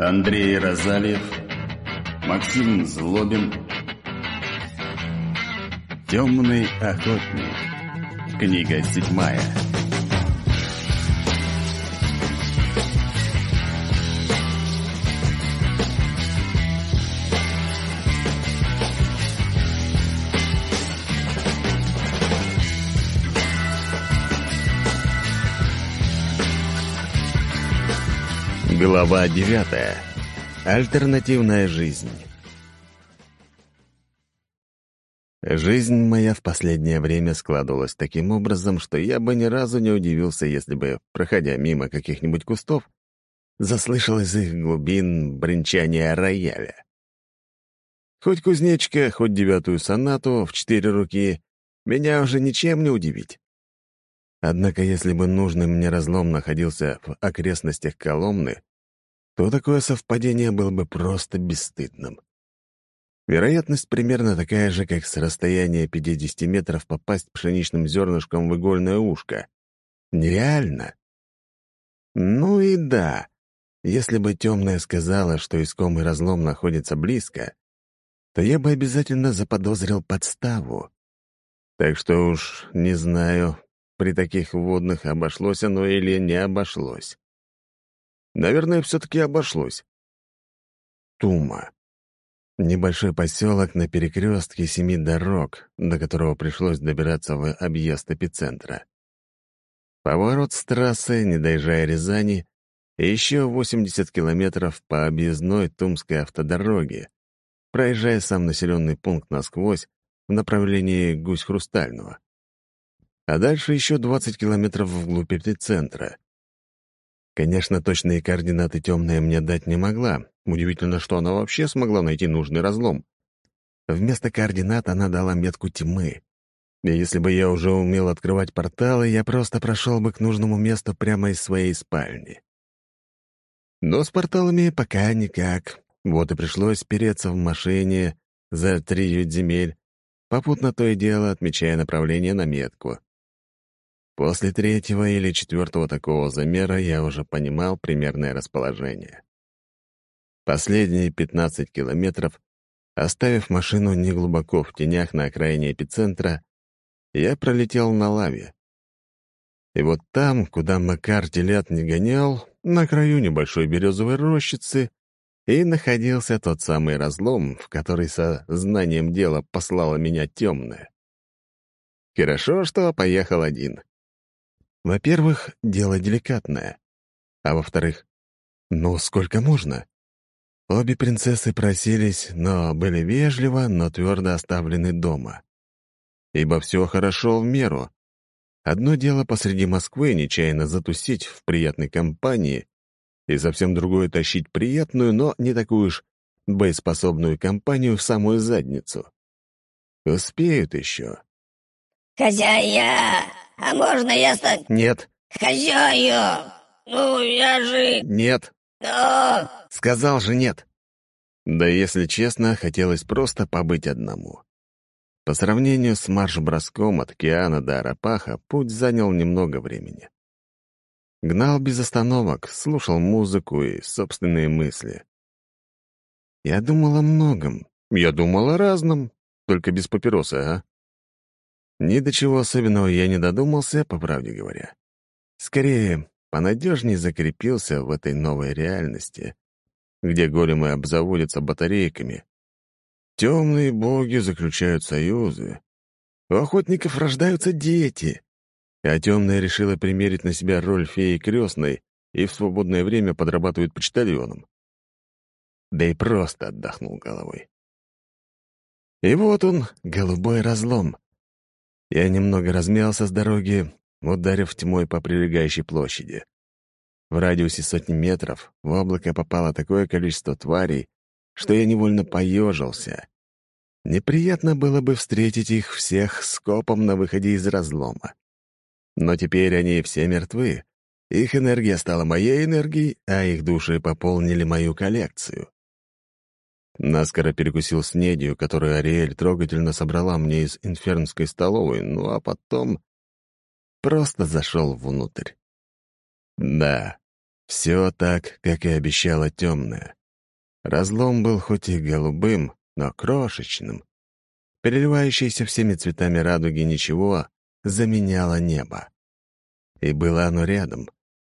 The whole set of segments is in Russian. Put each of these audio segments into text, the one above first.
Андрей Розалиев, Максим Злобин, Темный охотник. Книга седьмая. Глава девятая. Альтернативная жизнь. Жизнь моя в последнее время складывалась таким образом, что я бы ни разу не удивился, если бы, проходя мимо каких-нибудь кустов, заслышал из их глубин бренчание рояля. Хоть кузнечка, хоть девятую сонату в четыре руки, меня уже ничем не удивить. Однако, если бы нужный мне разлом находился в окрестностях Коломны, то такое совпадение было бы просто бесстыдным. Вероятность примерно такая же, как с расстояния 50 метров попасть пшеничным зернышком в игольное ушко. Нереально. Ну и да, если бы темная сказала, что искомый разлом находится близко, то я бы обязательно заподозрил подставу. Так что уж не знаю, при таких водных обошлось оно или не обошлось. Наверное, все-таки обошлось. Тума. Небольшой поселок на перекрестке семи дорог, до которого пришлось добираться в объезд эпицентра. Поворот с трассы, не доезжая Рязани, и еще 80 километров по объездной Тумской автодороге, проезжая сам населенный пункт насквозь в направлении Гусь-Хрустального. А дальше еще 20 километров вглубь эпицентра — Конечно, точные координаты темная мне дать не могла. Удивительно, что она вообще смогла найти нужный разлом. Вместо координат она дала метку тьмы. И если бы я уже умел открывать порталы, я просто прошел бы к нужному месту прямо из своей спальни. Но с порталами пока никак. Вот и пришлось переться в машине за три земель, попутно то и дело отмечая направление на метку. После третьего или четвертого такого замера я уже понимал примерное расположение. Последние 15 километров, оставив машину неглубоко в тенях на окраине эпицентра, я пролетел на лаве. И вот там, куда Макар телят не гонял, на краю небольшой березовой рощицы, и находился тот самый разлом, в который со знанием дела послала меня темная. Хорошо, что поехал один. Во-первых, дело деликатное. А во-вторых, ну сколько можно? Обе принцессы просились, но были вежливо, но твердо оставлены дома. Ибо все хорошо в меру. Одно дело посреди Москвы нечаянно затусить в приятной компании, и совсем другое — тащить приятную, но не такую уж боеспособную компанию в самую задницу. Успеют еще. «Хозяя, а можно я стать...» «Нет». «Хозяю! Ну, я же...» «Нет». «Но...» «Сказал же нет». Да если честно, хотелось просто побыть одному. По сравнению с марш-броском от океана до Арапаха путь занял немного времени. Гнал без остановок, слушал музыку и собственные мысли. Я думал о многом. Я думал о разном, только без папироса, а? Ни до чего особенного я не додумался, по правде говоря. Скорее, понадежнее закрепился в этой новой реальности, где големы обзаводятся батарейками. Темные боги заключают союзы. У охотников рождаются дети. А темная решила примерить на себя роль феи крестной и в свободное время подрабатывает почтальоном. Да и просто отдохнул головой. И вот он, голубой разлом, я немного размялся с дороги, ударив тьмой по прилегающей площади. В радиусе сотни метров в облако попало такое количество тварей, что я невольно поежился. Неприятно было бы встретить их всех скопом на выходе из разлома. Но теперь они все мертвы. Их энергия стала моей энергией, а их души пополнили мою коллекцию. Наскоро перекусил снедью, которую Ариэль трогательно собрала мне из инфернской столовой, ну а потом просто зашел внутрь. Да, Все так, как и обещала темная. Разлом был хоть и голубым, но крошечным. Переливающееся всеми цветами радуги ничего заменяло небо. И было оно рядом,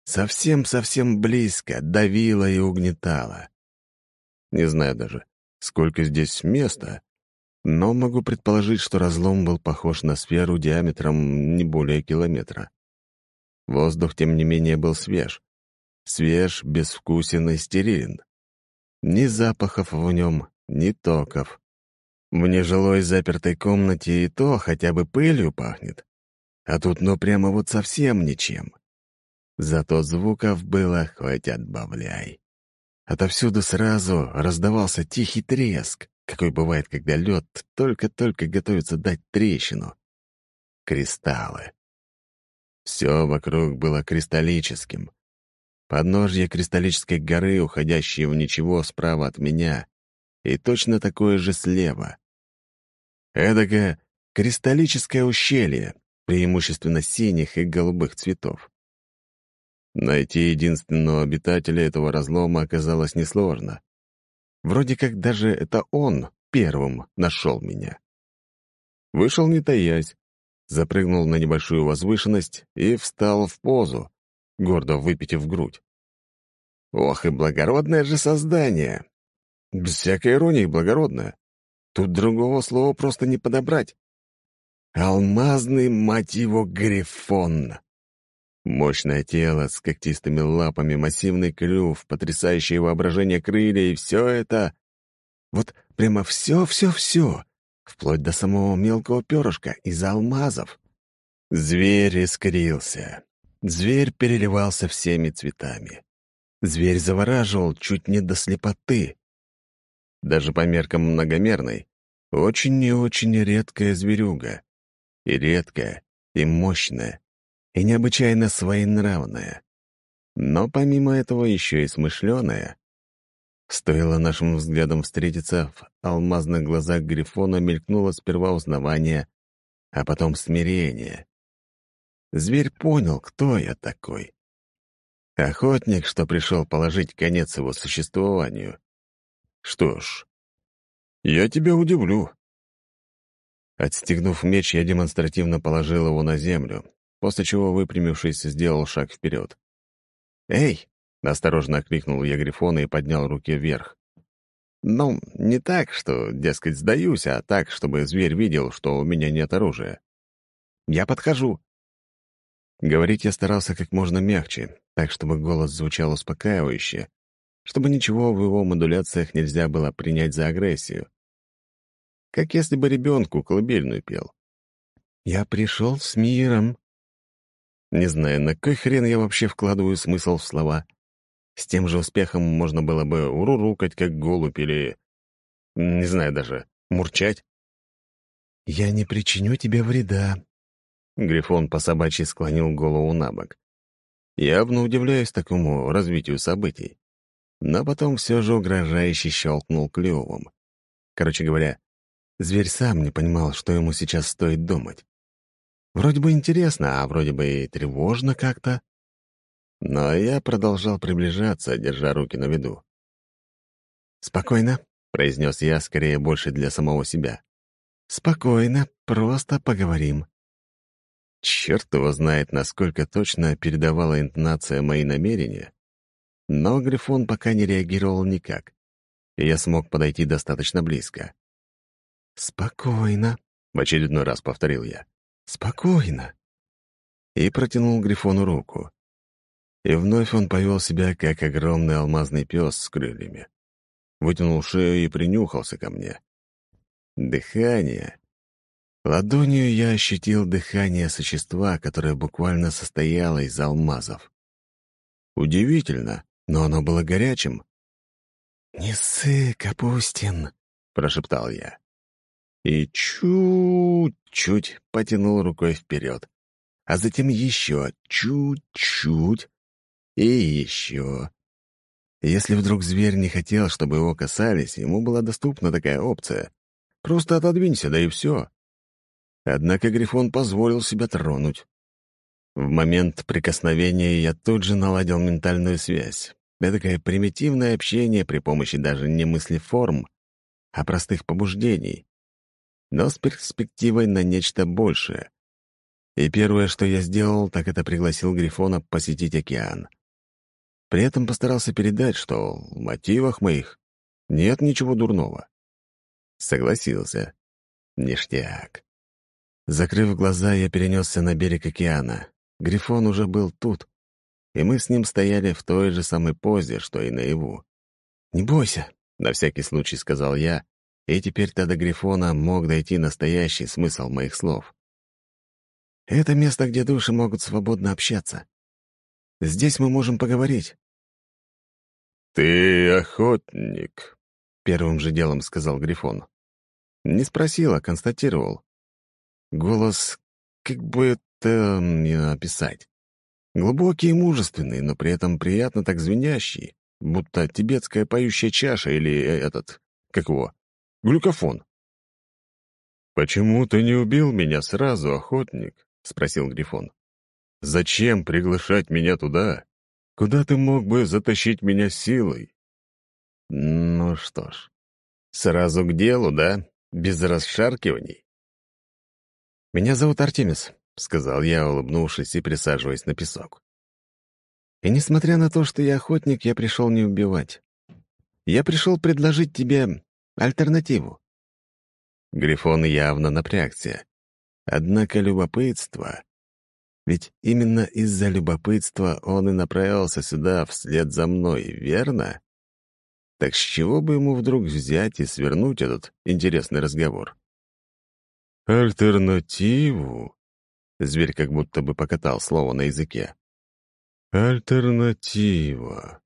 совсем-совсем близко, давило и угнетало. Не знаю даже, сколько здесь места, но могу предположить, что разлом был похож на сферу диаметром не более километра. Воздух, тем не менее, был свеж. Свеж, безвкусен и стерилен. Ни запахов в нем, ни токов. В нежилой запертой комнате и то хотя бы пылью пахнет. А тут ну прямо вот совсем ничем. Зато звуков было хоть отбавляй. Отовсюду сразу раздавался тихий треск, какой бывает, когда лед только-только готовится дать трещину. Кристаллы. Все вокруг было кристаллическим. Подножье кристаллической горы, уходящее в ничего справа от меня, и точно такое же слева. Эдакое кристаллическое ущелье, преимущественно синих и голубых цветов. Найти единственного обитателя этого разлома оказалось несложно. Вроде как даже это он первым нашел меня. Вышел не таясь, запрыгнул на небольшую возвышенность и встал в позу, гордо выпитив грудь. Ох, и благородное же создание! Без всякой иронии благородное. Тут другого слова просто не подобрать. Алмазный, мать его, грифон. Мощное тело с когтистыми лапами, массивный клюв, потрясающее воображение крылья и все это... Вот прямо все-все-все, вплоть до самого мелкого перышка из алмазов. Зверь искрился. Зверь переливался всеми цветами. Зверь завораживал чуть не до слепоты. Даже по меркам многомерной, очень и очень редкая зверюга. И редкая, и мощная, и необычайно своенравная. Но помимо этого еще и смышленая. Стоило нашим взглядом встретиться, в алмазных глазах Грифона мелькнуло сперва узнавание, а потом смирение. Зверь понял, кто я такой. Охотник, что пришел положить конец его существованию. Что ж, я тебя удивлю. Отстегнув меч, я демонстративно положил его на землю, после чего, выпрямившись, сделал шаг вперед. «Эй!» — осторожно окликнул я Грифона и поднял руки вверх. «Ну, не так, что, дескать, сдаюсь, а так, чтобы зверь видел, что у меня нет оружия. Я подхожу». Говорить я старался как можно мягче, так, чтобы голос звучал успокаивающе, чтобы ничего в его модуляциях нельзя было принять за агрессию. Как если бы ребенку колыбельную пел. «Я пришел с миром». Не знаю, на кой хрен я вообще вкладываю смысл в слова. С тем же успехом можно было бы урурукать, как голубь, или... Не знаю даже, мурчать. «Я не причиню тебе вреда», Грифон по собачьи склонил голову на бок. Явно удивляюсь такому развитию событий. Но потом все же угрожающе щелкнул клювом. Короче говоря, зверь сам не понимал, что ему сейчас стоит думать. Вроде бы интересно, а вроде бы и тревожно как-то. Но я продолжал приближаться, держа руки на виду. «Спокойно», — произнес я, скорее больше для самого себя. «Спокойно, просто поговорим». Черт его знает, насколько точно передавала интонация мои намерения. Но Грифон пока не реагировал никак, и я смог подойти достаточно близко. «Спокойно», — в очередной раз повторил я. «Спокойно». И протянул Грифону руку. И вновь он повел себя, как огромный алмазный пес с крыльями. Вытянул шею и принюхался ко мне. Дыхание, Ладонью я ощутил дыхание существа, которое буквально состояло из алмазов. Удивительно, но оно было горячим. «Не ссы, Капустин», — прошептал я. И чуть-чуть потянул рукой вперед, а затем еще чуть-чуть и еще. Если вдруг зверь не хотел, чтобы его касались, ему была доступна такая опция. Просто отодвинься, да и все. Однако Грифон позволил себя тронуть. В момент прикосновения я тут же наладил ментальную связь. Эдакое примитивное общение при помощи даже не мыслеформ, а простых побуждений, но с перспективой на нечто большее. И первое, что я сделал, так это пригласил Грифона посетить океан. При этом постарался передать, что в мотивах моих нет ничего дурного. Согласился. Ништяк. Закрыв глаза, я перенесся на берег океана. Грифон уже был тут, и мы с ним стояли в той же самой позе, что и наяву. «Не бойся», — на всякий случай сказал я, и теперь-то до Грифона мог дойти настоящий смысл моих слов. «Это место, где души могут свободно общаться. Здесь мы можем поговорить». «Ты охотник», — первым же делом сказал Грифон. Не спросил, а констатировал. Голос, как бы это описать. Глубокий и мужественный, но при этом приятно так звенящий, будто тибетская поющая чаша или э, этот, как его, глюкофон. «Почему ты не убил меня сразу, охотник?» — спросил Грифон. «Зачем приглашать меня туда, куда ты мог бы затащить меня силой?» «Ну что ж, сразу к делу, да? Без расшаркиваний?» «Меня зовут Артемис. — сказал я, улыбнувшись и присаживаясь на песок. «И несмотря на то, что я охотник, я пришел не убивать. Я пришел предложить тебе альтернативу». Грифон явно напрягся. Однако любопытство... Ведь именно из-за любопытства он и направился сюда вслед за мной, верно? Так с чего бы ему вдруг взять и свернуть этот интересный разговор? «Альтернативу?» Зверь как будто бы покатал слово на языке. «Альтернатива.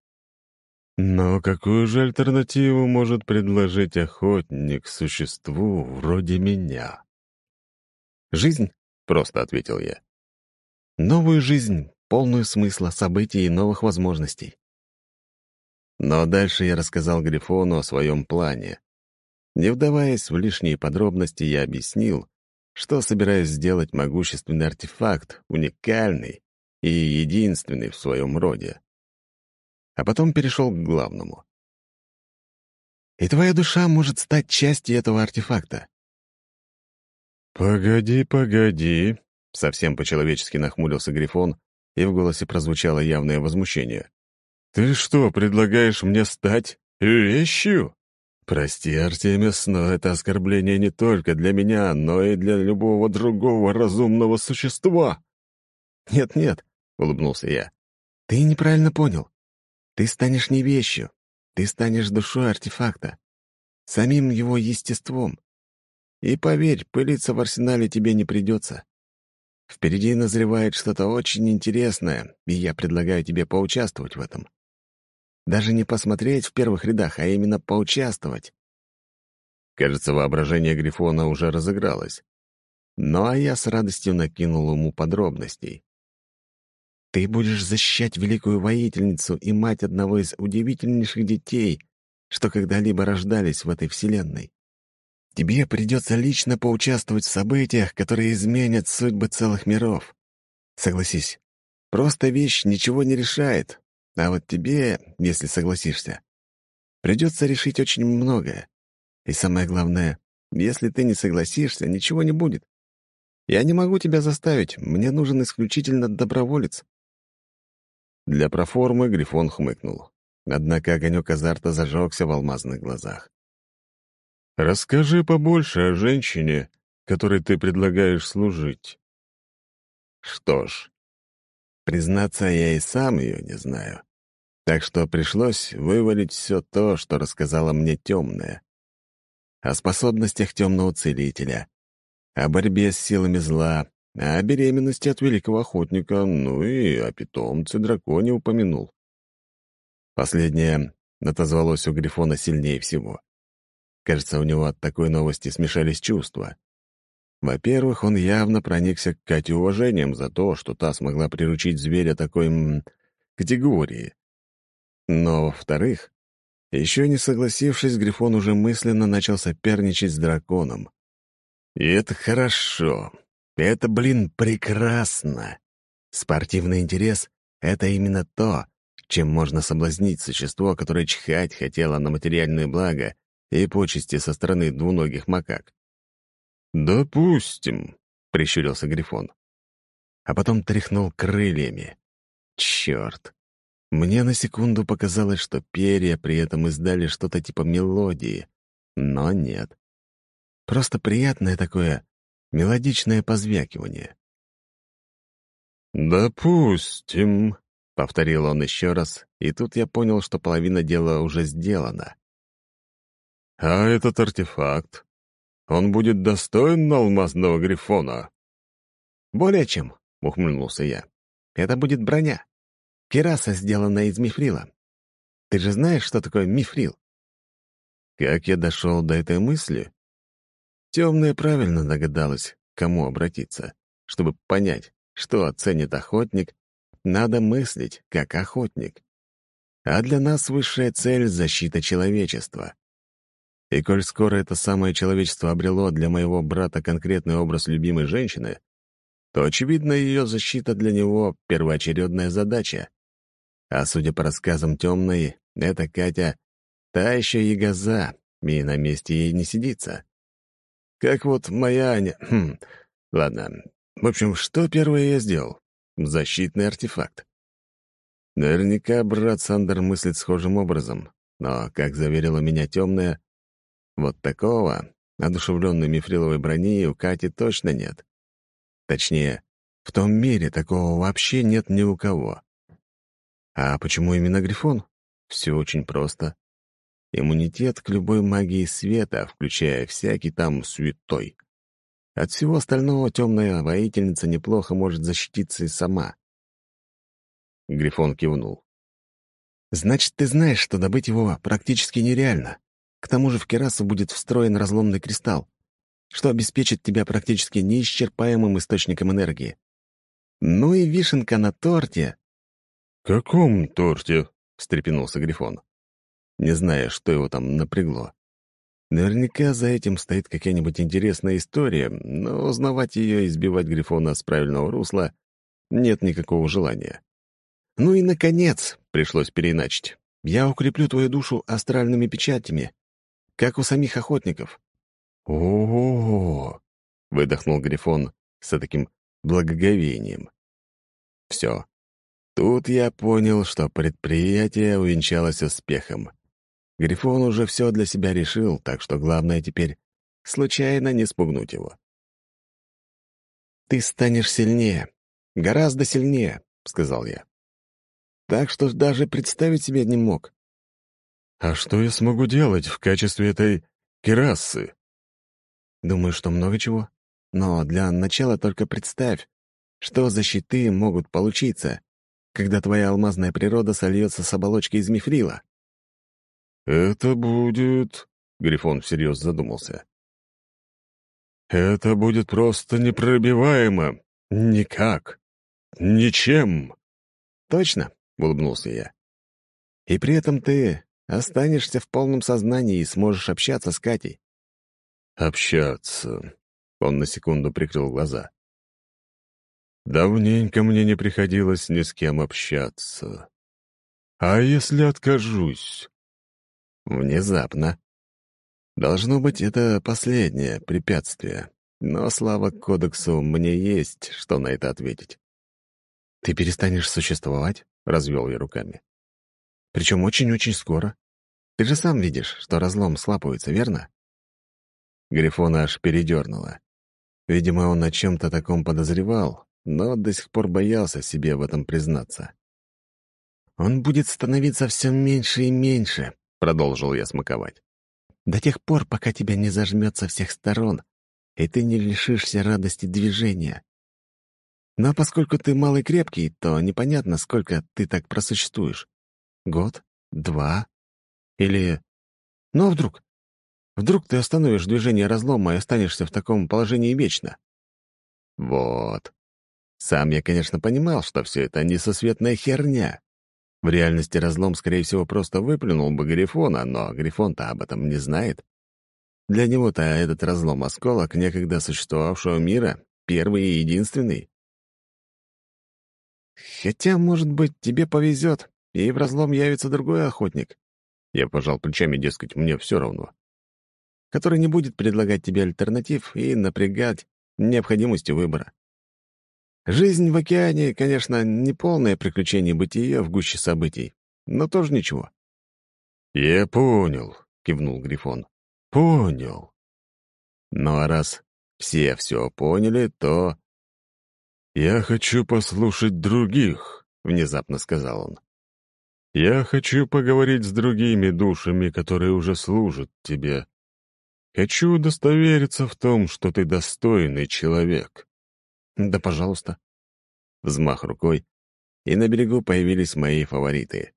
Но какую же альтернативу может предложить охотник существу вроде меня?» «Жизнь», — просто ответил я. «Новую жизнь, полную смысла, событий и новых возможностей». Но дальше я рассказал Грифону о своем плане. Не вдаваясь в лишние подробности, я объяснил, что собираюсь сделать могущественный артефакт, уникальный и единственный в своем роде. А потом перешел к главному. И твоя душа может стать частью этого артефакта. «Погоди, погоди», — совсем по-человечески нахмурился Грифон, и в голосе прозвучало явное возмущение. «Ты что, предлагаешь мне стать вещью?» «Прости, Артемис, но это оскорбление не только для меня, но и для любого другого разумного существа». «Нет-нет», — улыбнулся я, — «ты неправильно понял. Ты станешь не вещью, ты станешь душой артефакта, самим его естеством. И поверь, пылиться в арсенале тебе не придется. Впереди назревает что-то очень интересное, и я предлагаю тебе поучаствовать в этом. Даже не посмотреть в первых рядах, а именно поучаствовать. Кажется, воображение Грифона уже разыгралось. Ну а я с радостью накинул ему подробностей. Ты будешь защищать великую воительницу и мать одного из удивительнейших детей, что когда-либо рождались в этой вселенной. Тебе придется лично поучаствовать в событиях, которые изменят судьбы целых миров. Согласись, просто вещь ничего не решает, а вот тебе, если согласишься, придется решить очень многое. И самое главное, если ты не согласишься, ничего не будет. Я не могу тебя заставить, мне нужен исключительно доброволец». Для проформы Грифон хмыкнул. Однако огонек азарта зажегся в алмазных глазах. «Расскажи побольше о женщине, которой ты предлагаешь служить». «Что ж, Признаться, я и сам ее не знаю. Так что пришлось вывалить все то, что рассказала мне темная. О способностях темного целителя, о борьбе с силами зла, о беременности от великого охотника, ну и о питомце драконе упомянул. Последнее отозвалось у Грифона сильнее всего. Кажется, у него от такой новости смешались чувства. Во-первых, он явно проникся к Кате уважением за то, что та смогла приручить зверя такой м, категории. Но, во-вторых, еще не согласившись, Грифон уже мысленно начал соперничать с драконом. И это хорошо. Это, блин, прекрасно. Спортивный интерес — это именно то, чем можно соблазнить существо, которое чхать хотело на материальные блага и почести со стороны двуногих макак. «Допустим», — прищурился Грифон. А потом тряхнул крыльями. Черт! Мне на секунду показалось, что перья при этом издали что-то типа мелодии, но нет. Просто приятное такое мелодичное позвякивание. «Допустим», — повторил он еще раз, и тут я понял, что половина дела уже сделана. «А этот артефакт? Он будет достоин алмазного грифона?» «Более чем», — ухмыльнулся я. «Это будет броня. Кераса, сделанная из мифрила. Ты же знаешь, что такое мифрил?» Как я дошел до этой мысли? Темная правильно догадалась, кому обратиться. Чтобы понять, что оценит охотник, надо мыслить, как охотник. А для нас высшая цель — защита человечества. И коль скоро это самое человечество обрело для моего брата конкретный образ любимой женщины, то, очевидно, ее защита для него — первоочередная задача. А судя по рассказам темной, эта Катя — та еще ягоза, и на месте ей не сидится. Как вот моя Аня... Хм, ладно. В общем, что первое я сделал? Защитный артефакт. Наверняка брат Сандер мыслит схожим образом, но, как заверила меня темная, вот такого, одушевленной мифриловой брони у Кати точно нет. Точнее, в том мире такого вообще нет ни у кого. А почему именно Грифон? Все очень просто. Иммунитет к любой магии света, включая всякий там святой. От всего остального темная воительница неплохо может защититься и сама. Грифон кивнул. «Значит, ты знаешь, что добыть его практически нереально. К тому же в Керасу будет встроен разломный кристалл что обеспечит тебя практически неисчерпаемым источником энергии. Ну и вишенка на торте. «Каком торте?» — встрепенулся Грифон, не зная, что его там напрягло. Наверняка за этим стоит какая-нибудь интересная история, но узнавать ее и сбивать Грифона с правильного русла нет никакого желания. Ну и, наконец, пришлось переиначить. Я укреплю твою душу астральными печатями, как у самих охотников. «О-о-о!» — выдохнул Грифон с таким благоговением. «Все. Тут я понял, что предприятие увенчалось успехом. Грифон уже все для себя решил, так что главное теперь — случайно не спугнуть его. «Ты станешь сильнее, гораздо сильнее», — сказал я. «Так что даже представить себе не мог». «А что я смогу делать в качестве этой керасы?» Думаю, что много чего. Но для начала только представь, что за щиты могут получиться, когда твоя алмазная природа сольется с оболочкой из мифрила. «Это будет...» — Грифон всерьез задумался. «Это будет просто непробиваемо. Никак. Ничем». «Точно», — улыбнулся я. «И при этом ты останешься в полном сознании и сможешь общаться с Катей. Общаться. Он на секунду прикрыл глаза. Давненько мне не приходилось ни с кем общаться. А если откажусь? Внезапно. Должно быть, это последнее препятствие. Но, слава кодексу, мне есть, что на это ответить. «Ты перестанешь существовать?» — развел я руками. «Причем очень-очень скоро. Ты же сам видишь, что разлом слапывается, верно?» Грифона аж передернуло. Видимо, он о чем-то таком подозревал, но до сих пор боялся себе в этом признаться. «Он будет становиться все меньше и меньше», — продолжил я смаковать. «До тех пор, пока тебя не зажмет со всех сторон, и ты не лишишься радости движения. Но поскольку ты малый крепкий, то непонятно, сколько ты так просуществуешь. Год? Два? Или... Ну, а вдруг? Вдруг ты остановишь движение разлома и останешься в таком положении вечно? Вот. Сам я, конечно, понимал, что все это несосветная херня. В реальности разлом, скорее всего, просто выплюнул бы Грифона, но Грифон-то об этом не знает. Для него-то этот разлом осколок некогда существовавшего мира, первый и единственный. Хотя, может быть, тебе повезет, и в разлом явится другой охотник. Я пожал плечами, дескать, мне все равно. Который не будет предлагать тебе альтернатив и напрягать необходимостью выбора. Жизнь в океане, конечно, не полное приключение бытия в гуще событий, но тоже ничего. «Я понял», — кивнул Грифон. «Понял». Ну а раз все все поняли, то... «Я хочу послушать других», — внезапно сказал он. «Я хочу поговорить с другими душами, которые уже служат тебе. Хочу удостовериться в том, что ты достойный человек». «Да, пожалуйста». Взмах рукой, и на берегу появились мои фавориты.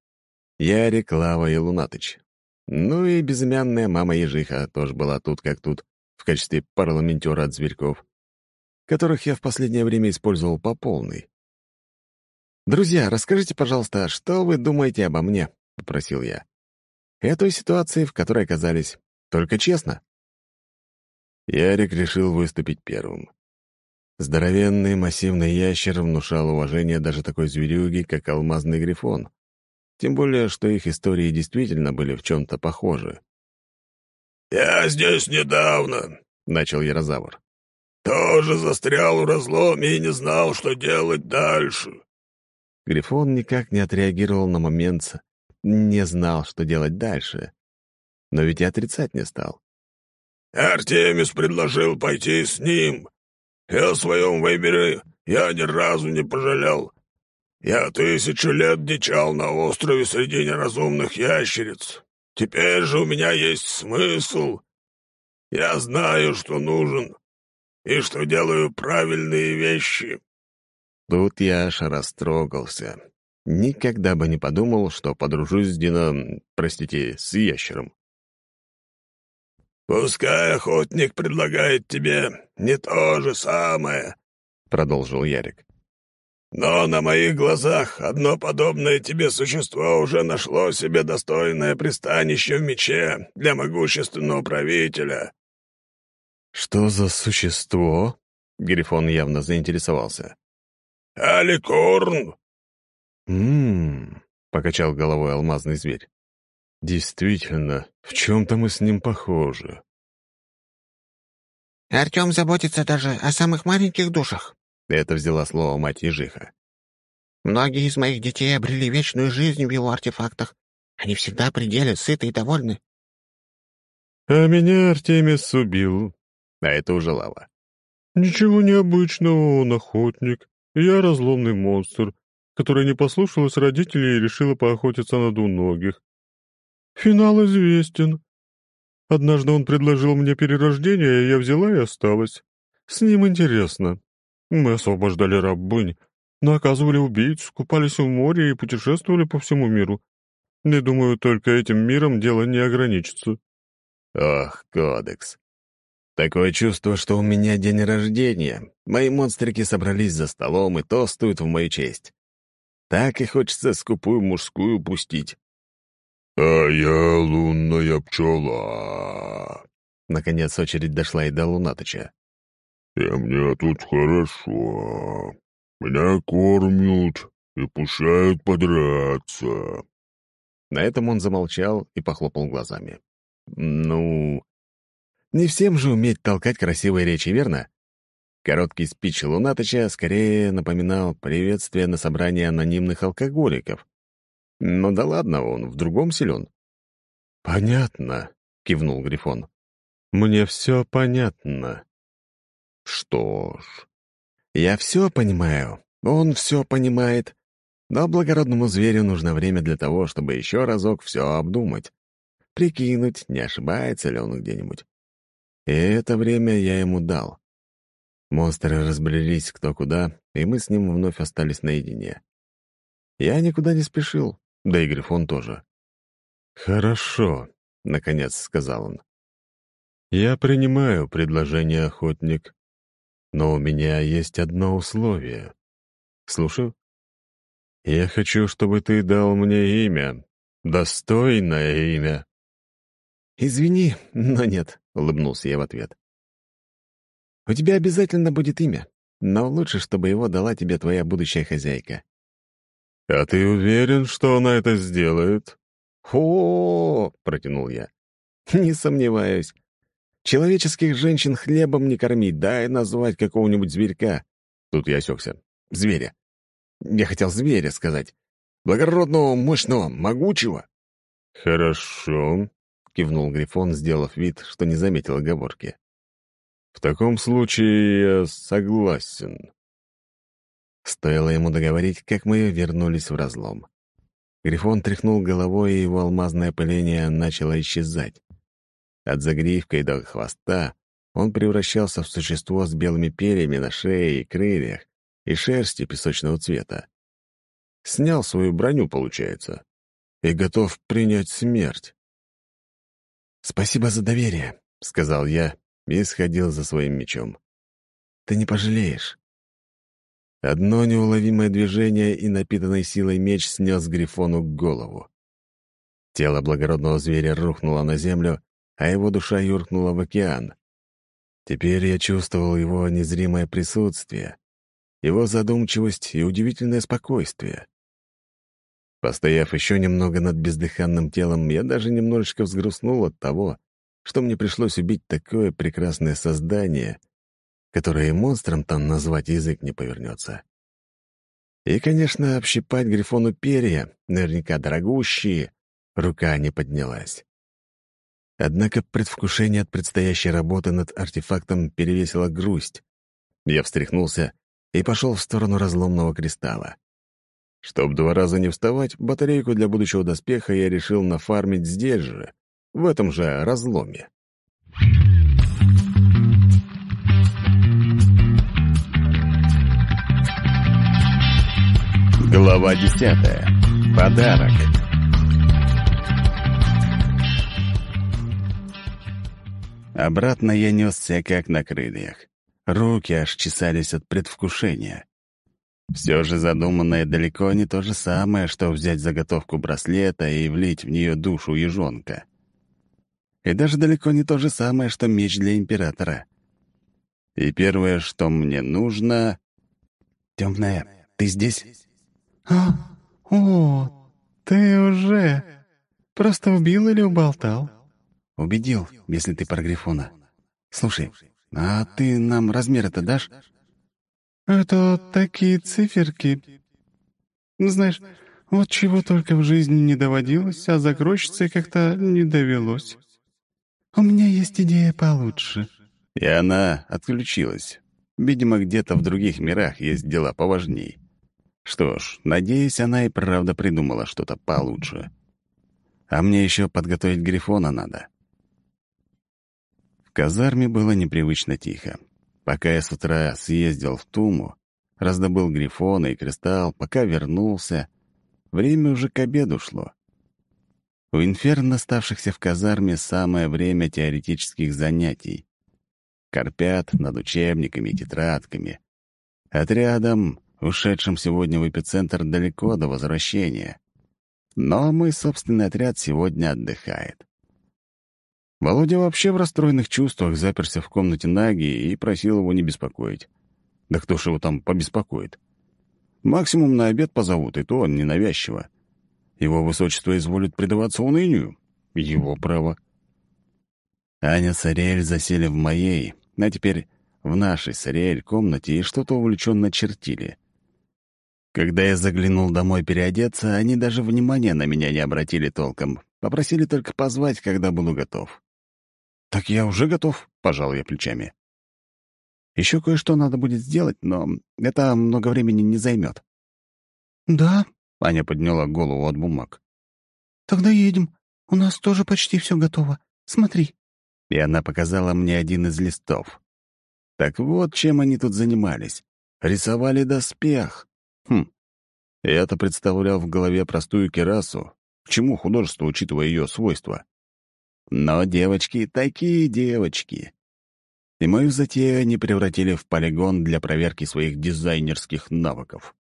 Ярик, Лава и Лунатыч. Ну и безымянная мама-ежиха тоже была тут как тут, в качестве парламентера от зверьков, которых я в последнее время использовал по полной. «Друзья, расскажите, пожалуйста, что вы думаете обо мне?» — попросил я. «И той ситуации, в которой оказались. Только честно». Ярик решил выступить первым. Здоровенный массивный ящер внушал уважение даже такой зверюги, как алмазный грифон. Тем более, что их истории действительно были в чем-то похожи. «Я здесь недавно», — начал Ярозавр. «Тоже застрял в разломе и не знал, что делать дальше». Грифон никак не отреагировал на момент, не знал, что делать дальше. Но ведь и отрицать не стал. «Артемис предложил пойти с ним. И о своем выборе я ни разу не пожалел. Я тысячу лет дичал на острове среди неразумных ящериц. Теперь же у меня есть смысл. Я знаю, что нужен, и что делаю правильные вещи». Тут я аж растрогался. Никогда бы не подумал, что подружусь с Дином, простите, с ящером. «Пускай охотник предлагает тебе не то же самое», — продолжил Ярик. Но на моих глазах одно подобное тебе существо уже нашло себе достойное пристанище в мече для могущественного правителя». «Что за существо?» — Грифон явно заинтересовался. «Аликорн!» «М-м-м», покачал головой алмазный зверь. «Действительно, в чем-то мы с ним похожи». «Артем заботится даже о самых маленьких душах», это взяла слово мать ежиха. «Многие из моих детей обрели вечную жизнь в его артефактах. Они всегда пределе сыты и довольны». «А меня Артемис убил». А это уже лава. «Ничего необычного, он охотник. Я разломный монстр, который не послушалась родителей и решила поохотиться на двуногих. Финал известен. Однажды он предложил мне перерождение, и я взяла и осталась. С ним интересно. Мы освобождали рабынь, наказывали убийц, купались в море и путешествовали по всему миру. Не думаю, только этим миром дело не ограничится». «Ох, кодекс. Такое чувство, что у меня день рождения. Мои монстрики собрались за столом и тостуют в мою честь. Так и хочется скупую мужскую пустить». «А я лунная пчела». Наконец очередь дошла и до Лунатыча. «И мне тут хорошо. Меня кормят и пушают подраться». На этом он замолчал и похлопал глазами. «Ну, не всем же уметь толкать красивые речи, верно?» Короткий спич Лунатыча скорее напоминал приветствие на собрании анонимных алкоголиков. Ну да ладно, он в другом силен. «Понятно», — кивнул Грифон. «Мне все понятно. Что ж, я все понимаю, он все понимает, но благородному зверю нужно время для того, чтобы еще разок все обдумать, прикинуть, не ошибается ли он где-нибудь. И это время я ему дал. Монстры разбрелись кто куда, и мы с ним вновь остались наедине. Я никуда не спешил, да и Грифон тоже. «Хорошо», — наконец сказал он. «Я принимаю предложение, охотник. Но у меня есть одно условие. Слушаю. Я хочу, чтобы ты дал мне имя. Достойное имя. «Извини, но нет», — улыбнулся я в ответ. «У тебя обязательно будет имя, но лучше, чтобы его дала тебе твоя будущая хозяйка. «А ты уверен, что она это сделает?» «О, протянул я. «Не сомневаюсь. Человеческих женщин хлебом не кормить, дай назвать какого-нибудь зверька». Тут я осекся. «Зверя. Я хотел зверя сказать. Благородного, мощного, могучего». «Хорошо», — кивнул Грифон, сделав вид, что не заметил оговорки. «В таком случае я согласен». Стоило ему договорить, как мы вернулись в разлом. Грифон тряхнул головой, и его алмазное пыление начало исчезать. От загривка и до хвоста он превращался в существо с белыми перьями на шее и крыльях и шерсти песочного цвета. Снял свою броню, получается, и готов принять смерть. «Спасибо за доверие», — сказал я и сходил за своим мечом. «Ты не пожалеешь». Одно неуловимое движение, и напитанный силой меч снес Грифону голову. Тело благородного зверя рухнуло на землю, а его душа юркнула в океан. Теперь я чувствовал его незримое присутствие, его задумчивость и удивительное спокойствие. Постояв еще немного над бездыханным телом, я даже немножечко взгрустнул от того, что мне пришлось убить такое прекрасное создание — которые монстром там назвать язык не повернется. И, конечно, общипать Грифону перья, наверняка дорогущие, рука не поднялась. Однако предвкушение от предстоящей работы над артефактом перевесило грусть. Я встряхнулся и пошел в сторону разломного кристалла. Чтоб два раза не вставать, батарейку для будущего доспеха я решил нафармить здесь же, в этом же разломе. Глава десятая. Подарок. Обратно я несся как на крыльях. Руки аж чесались от предвкушения. Все же задуманное далеко не то же самое, что взять заготовку браслета и влить в нее душу ежонка. И даже далеко не то же самое, что меч для императора. И первое, что мне нужно... «Темная, ты здесь?» «А, о, ты уже... Просто убил или уболтал?» «Убедил, если ты про Грифона. Слушай, а ты нам размер это дашь?» «Это такие циферки. Знаешь, вот чего только в жизни не доводилось, а закройщицей как-то не довелось. У меня есть идея получше». И она отключилась. Видимо, где-то в других мирах есть дела поважней. Что ж, надеюсь, она и правда придумала что-то получше. А мне еще подготовить Грифона надо. В казарме было непривычно тихо. Пока я с утра съездил в Туму, раздобыл Грифона и Кристалл, пока вернулся, время уже к обеду шло. У инферн, оставшихся в казарме, самое время теоретических занятий. Корпят над учебниками и тетрадками. Отрядом ушедшим сегодня в эпицентр далеко до возвращения. Но мой собственный отряд сегодня отдыхает. Володя вообще в расстроенных чувствах заперся в комнате Наги и просил его не беспокоить. Да кто ж его там побеспокоит? Максимум на обед позовут, и то он ненавязчиво. Его высочество изволит предаваться унынию. Его право. Аня с Ариэль засели в моей, а теперь в нашей с Ариэль комнате и что-то увлеченно чертили. Когда я заглянул домой переодеться, они даже внимания на меня не обратили толком. Попросили только позвать, когда буду готов. «Так я уже готов», — пожал я плечами. «Еще кое-что надо будет сделать, но это много времени не займет». «Да?» — Аня подняла голову от бумаг. «Тогда едем. У нас тоже почти все готово. Смотри». И она показала мне один из листов. Так вот, чем они тут занимались. Рисовали доспех. Хм, я-то представлял в голове простую керасу. К чему художество, учитывая ее свойства? Но девочки такие девочки. И мою затею они превратили в полигон для проверки своих дизайнерских навыков.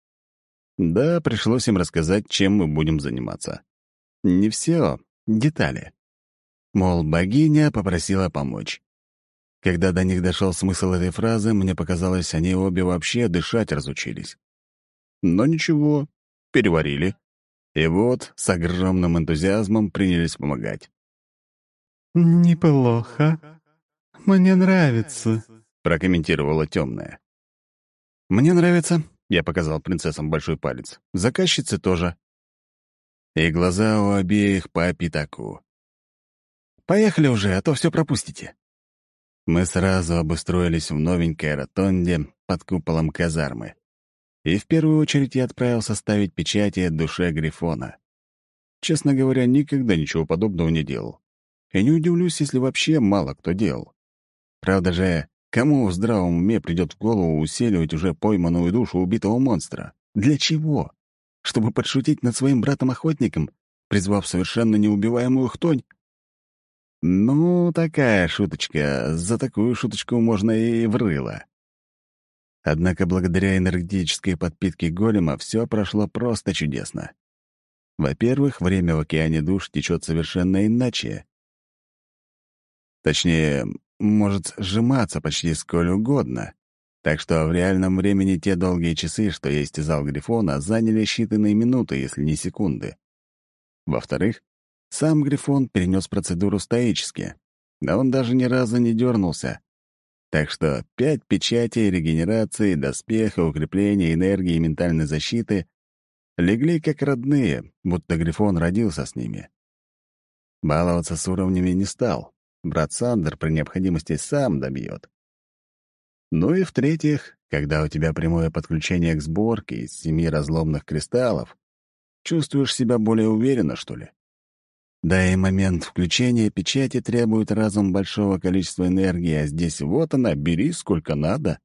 Да, пришлось им рассказать, чем мы будем заниматься. Не все, детали. Мол, богиня попросила помочь. Когда до них дошел смысл этой фразы, мне показалось, они обе вообще дышать разучились. Но ничего, переварили. И вот с огромным энтузиазмом принялись помогать. «Неплохо. Мне нравится», — прокомментировала темная. «Мне нравится», — я показал принцессам большой палец. «Заказчицы тоже». И глаза у обеих по пятаку. «Поехали уже, а то все пропустите». Мы сразу обустроились в новенькой ротонде под куполом казармы. И в первую очередь я отправился ставить печати от душе Грифона. Честно говоря, никогда ничего подобного не делал. И не удивлюсь, если вообще мало кто делал. Правда же, кому в здравом уме придет в голову усиливать уже пойманную душу убитого монстра? Для чего? Чтобы подшутить над своим братом-охотником, призвав совершенно неубиваемую хтонь? Ну, такая шуточка. За такую шуточку можно и врыло. Однако благодаря энергетической подпитке голема все прошло просто чудесно. Во-первых, время в океане душ течет совершенно иначе. Точнее, может сжиматься почти сколь угодно. Так что в реальном времени те долгие часы, что я истязал Грифона, заняли считанные минуты, если не секунды. Во-вторых, сам Грифон перенес процедуру стоически, да он даже ни разу не дернулся. Так что пять печатей регенерации, доспеха, укрепления энергии и ментальной защиты легли как родные, будто Грифон родился с ними. Баловаться с уровнями не стал. Брат Сандер при необходимости сам добьет. Ну и в-третьих, когда у тебя прямое подключение к сборке из семи разломных кристаллов, чувствуешь себя более уверенно, что ли? Да и момент включения печати требует разум большого количества энергии, а здесь вот она, бери сколько надо.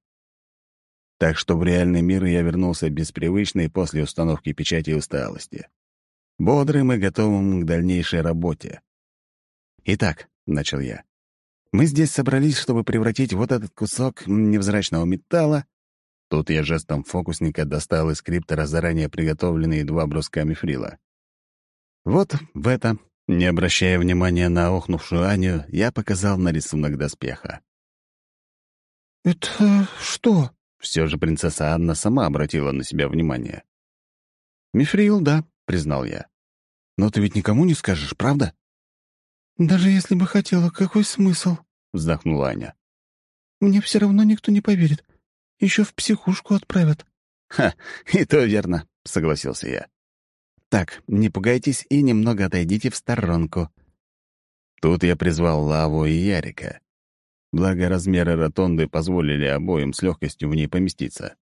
Так что в реальный мир я вернулся без привычной после установки печати усталости. Бодрым и готовым к дальнейшей работе. «Итак», — начал я, — «мы здесь собрались, чтобы превратить вот этот кусок невзрачного металла...» Тут я жестом фокусника достал из криптора заранее приготовленные два бруска мифрила. «Вот в это, не обращая внимания на охнувшую Аню, я показал на рисунок доспеха. «Это что?» Все же принцесса Анна сама обратила на себя внимание. «Мифрил, да», — признал я. «Но ты ведь никому не скажешь, правда?» «Даже если бы хотела, какой смысл?» — вздохнула Аня. «Мне все равно никто не поверит. Еще в психушку отправят». «Ха, и то верно», — согласился я. Так, не пугайтесь и немного отойдите в сторонку. Тут я призвал Лаву и Ярика. Благо, размеры ротонды позволили обоим с легкостью в ней поместиться.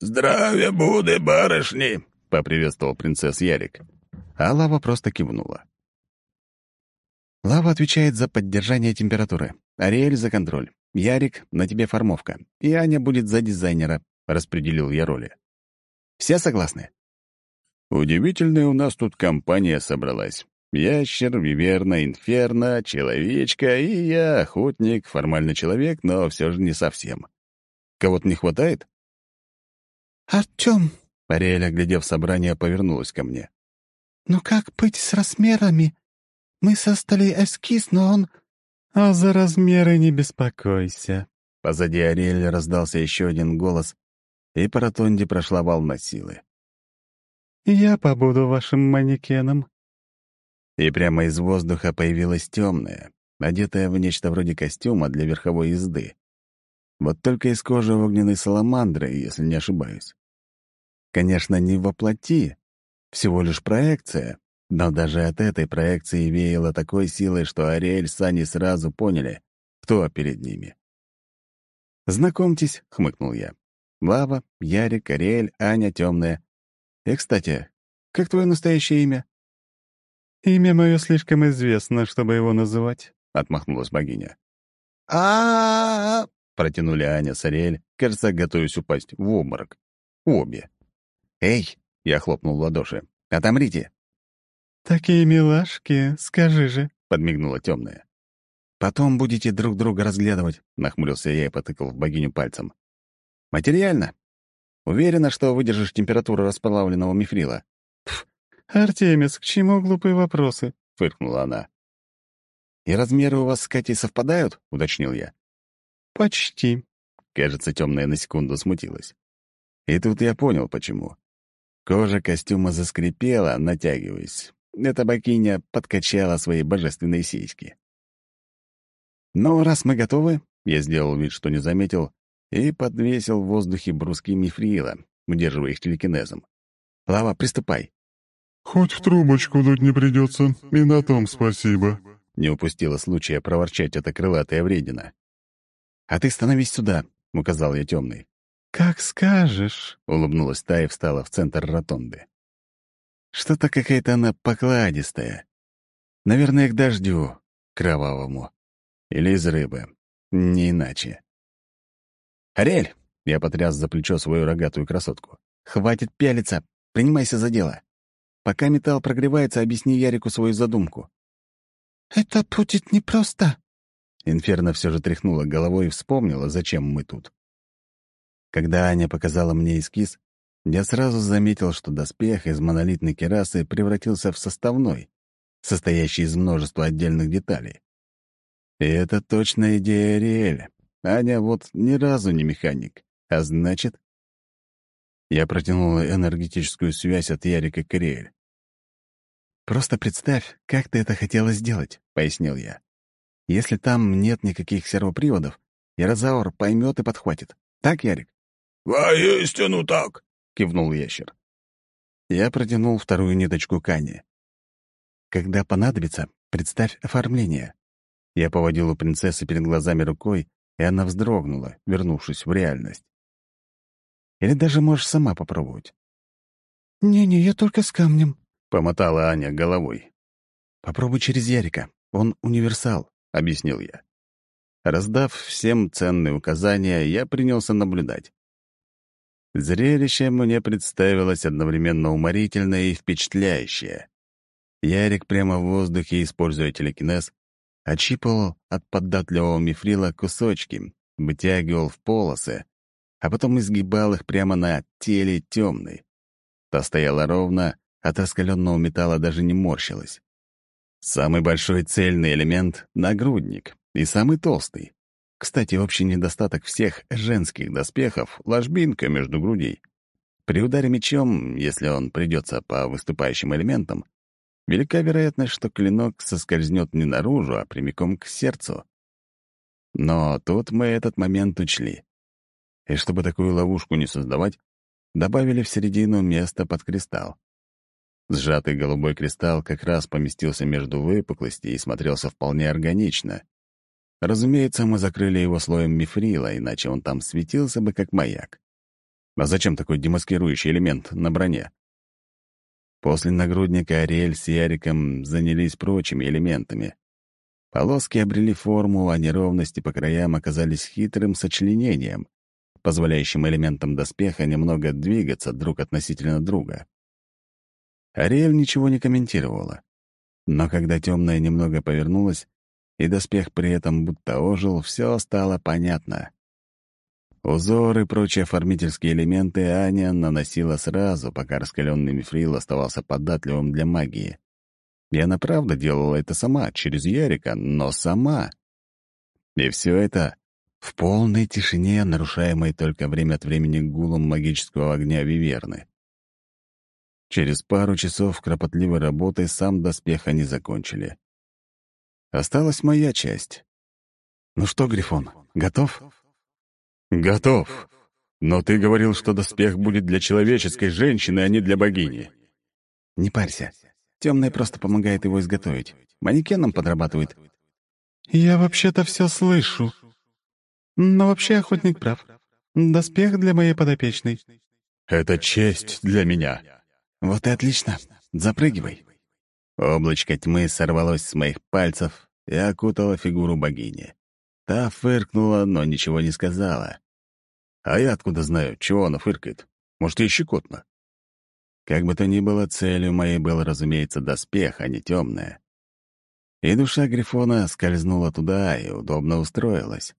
«Здравия Будды, барышни!» — поприветствовал принцесс Ярик. А Лава просто кивнула. Лава отвечает за поддержание температуры, Ариэль — за контроль, Ярик — на тебе формовка, и Аня будет за дизайнера, — распределил я роли. Все согласны? Удивительная у нас тут компания собралась. Ящер, Виверна, Инферно, Человечка и я, охотник, формально человек, но все же не совсем. Кого-то не хватает? «Артём!» — Ариэль, оглядев собрание, повернулась ко мне. «Ну как быть с размерами? Мы создали эскиз, но он...» «А за размеры не беспокойся». Позади Ариэль раздался еще один голос, и по ротонде прошла волна силы. Я побуду вашим манекеном». И прямо из воздуха появилась темная, одетая в нечто вроде костюма для верховой езды. Вот только из кожи огненной саламандры, если не ошибаюсь. Конечно, не воплоти, всего лишь проекция, но даже от этой проекции веяло такой силой, что Ариэль с Аней сразу поняли, кто перед ними. «Знакомьтесь», — хмыкнул я. «Лава, Ярик, Ариэль, Аня Темная. И, кстати, как твое настоящее имя?» «Имя мое слишком известно, чтобы его называть», — отмахнулась богиня. а протянули Аня с Ариэль, кажется, готовясь упасть в обморок. Обе. «Эй!» — я хлопнул в ладоши. «Отомрите!» «Такие милашки, скажи же», — подмигнула темная. «Потом будете друг друга разглядывать», — нахмурился я и потыкал в богиню пальцем. «Материально. Уверена, что выдержишь температуру расплавленного мифрила». Пф, «Артемис, к чему глупые вопросы?» — фыркнула она. «И размеры у вас с Катей совпадают?» — уточнил я. «Почти». Кажется, темная на секунду смутилась. И тут я понял, почему. Кожа костюма заскрипела, натягиваясь. Эта богиня подкачала свои божественные сиськи. «Ну, раз мы готовы», — я сделал вид, что не заметил, и подвесил в воздухе бруски мифрила, удерживая их телекинезом. «Лава, приступай». «Хоть в трубочку дуть не придется, и на том спасибо», — не упустила случая проворчать эта крылатая вредина. «А ты становись сюда», — указал я темный. «Как скажешь», — улыбнулась та и встала в центр ротонды. Что-то какая-то она покладистая. Наверное, к дождю, кровавому. Или из рыбы. Не иначе. «Ариэль!» — я потряс за плечо свою рогатую красотку. «Хватит пялиться! Принимайся за дело! Пока металл прогревается, объясни Ярику свою задумку». «Это будет непросто!» Инферно все же тряхнула головой и вспомнила, зачем мы тут. Когда Аня показала мне эскиз, я сразу заметил, что доспех из монолитной керасы превратился в составной, состоящий из множества отдельных деталей. И это точно идея Ариэля. Аня вот ни разу не механик, а значит... Я протянул энергетическую связь от Ярика к. «Просто представь, как ты это хотела сделать», — пояснил я. «Если там нет никаких сервоприводов, Ярозаур поймет и подхватит. Так, Ярик?» «Воистину так!» — кивнул ящер. Я протянул вторую ниточку Кани. «Когда понадобится, представь оформление». Я поводил у принцессы перед глазами рукой, и она вздрогнула, вернувшись в реальность. «Или даже можешь сама попробовать». «Не-не, я только с камнем», — помотала Аня головой. «Попробуй через Ярика. Он универсал», — объяснил я. Раздав всем ценные указания, я принялся наблюдать. Зрелище мне представилось одновременно уморительное и впечатляющее. Ярик прямо в воздухе, используя телекинез, отщипывал от податливого мифрила кусочки, вытягивал в полосы, а потом изгибал их прямо на теле темной. Та стояла ровно, от раскаленного металла даже не морщилась. Самый большой цельный элемент — нагрудник, и самый толстый. Кстати, общий недостаток всех женских доспехов — ложбинка между грудей. При ударе мечом, если он придется по выступающим элементам, велика вероятность, что клинок соскользнет не наружу, а прямиком к сердцу. Но тут мы этот момент учли. И чтобы такую ловушку не создавать, добавили в середину место под кристалл. Сжатый голубой кристалл как раз поместился между выпуклостей и смотрелся вполне органично. Разумеется, мы закрыли его слоем мифрила, иначе он там светился бы как маяк. А зачем такой демаскирующий элемент на броне? После нагрудника Ариэль с Яриком занялись прочими элементами. Полоски обрели форму, а неровности по краям оказались хитрым сочленением, позволяющим элементам доспеха немного двигаться друг относительно друга. Ариэль ничего не комментировала. Но когда темная немного повернулась, и доспех при этом будто ожил, все стало понятно. Узоры и прочие оформительские элементы Аня наносила сразу, пока раскаленный мифрил оставался податливым для магии. И она правда делала это сама, через Ярика, но сама. И все это в полной тишине, нарушаемой только время от времени гулом магического огня Виверны. Через пару часов кропотливой работы сам доспех они закончили. Осталась моя часть. Ну что, Грифон, готов? Готов. Но ты говорил, что доспех будет для человеческой женщины, а не для богини. Не парься. Темная просто помогает его изготовить. Манекеном подрабатывает. Я вообще-то все слышу. Но вообще охотник прав. Доспех для моей подопечной. Это честь для меня. Вот и отлично. Запрыгивай. Облачко тьмы сорвалось с моих пальцев и окутало фигуру богини. Та фыркнула, но ничего не сказала. А я откуда знаю, чего она фыркает? Может, ей щекотно? Как бы то ни было, целью моей был, разумеется, доспех, а не темная. И душа Грифона скользнула туда и удобно устроилась.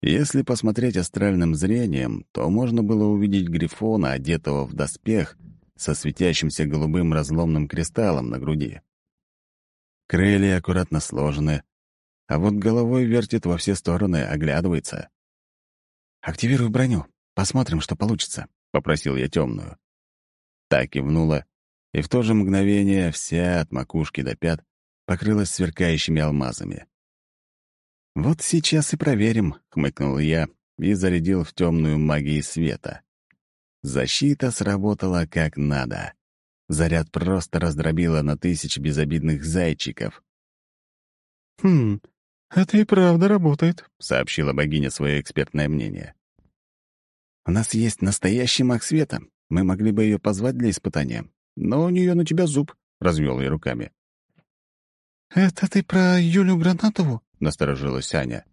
Если посмотреть астральным зрением, то можно было увидеть Грифона, одетого в доспех, со светящимся голубым разломным кристаллом на груди. Крылья аккуратно сложены, а вот головой вертит во все стороны, оглядывается. «Активируй броню, посмотрим, что получится», — попросил я темную. Так кивнула, и в то же мгновение вся от макушки до пят покрылась сверкающими алмазами. «Вот сейчас и проверим», — хмыкнул я и зарядил в темную магию света. Защита сработала как надо. Заряд просто раздробила на тысячи безобидных зайчиков. «Хм, это и правда работает», — сообщила богиня свое экспертное мнение. «У нас есть настоящий маг света. Мы могли бы ее позвать для испытания. Но у нее на тебя зуб», — развел я руками. «Это ты про Юлю Гранатову?» — насторожилась Аня.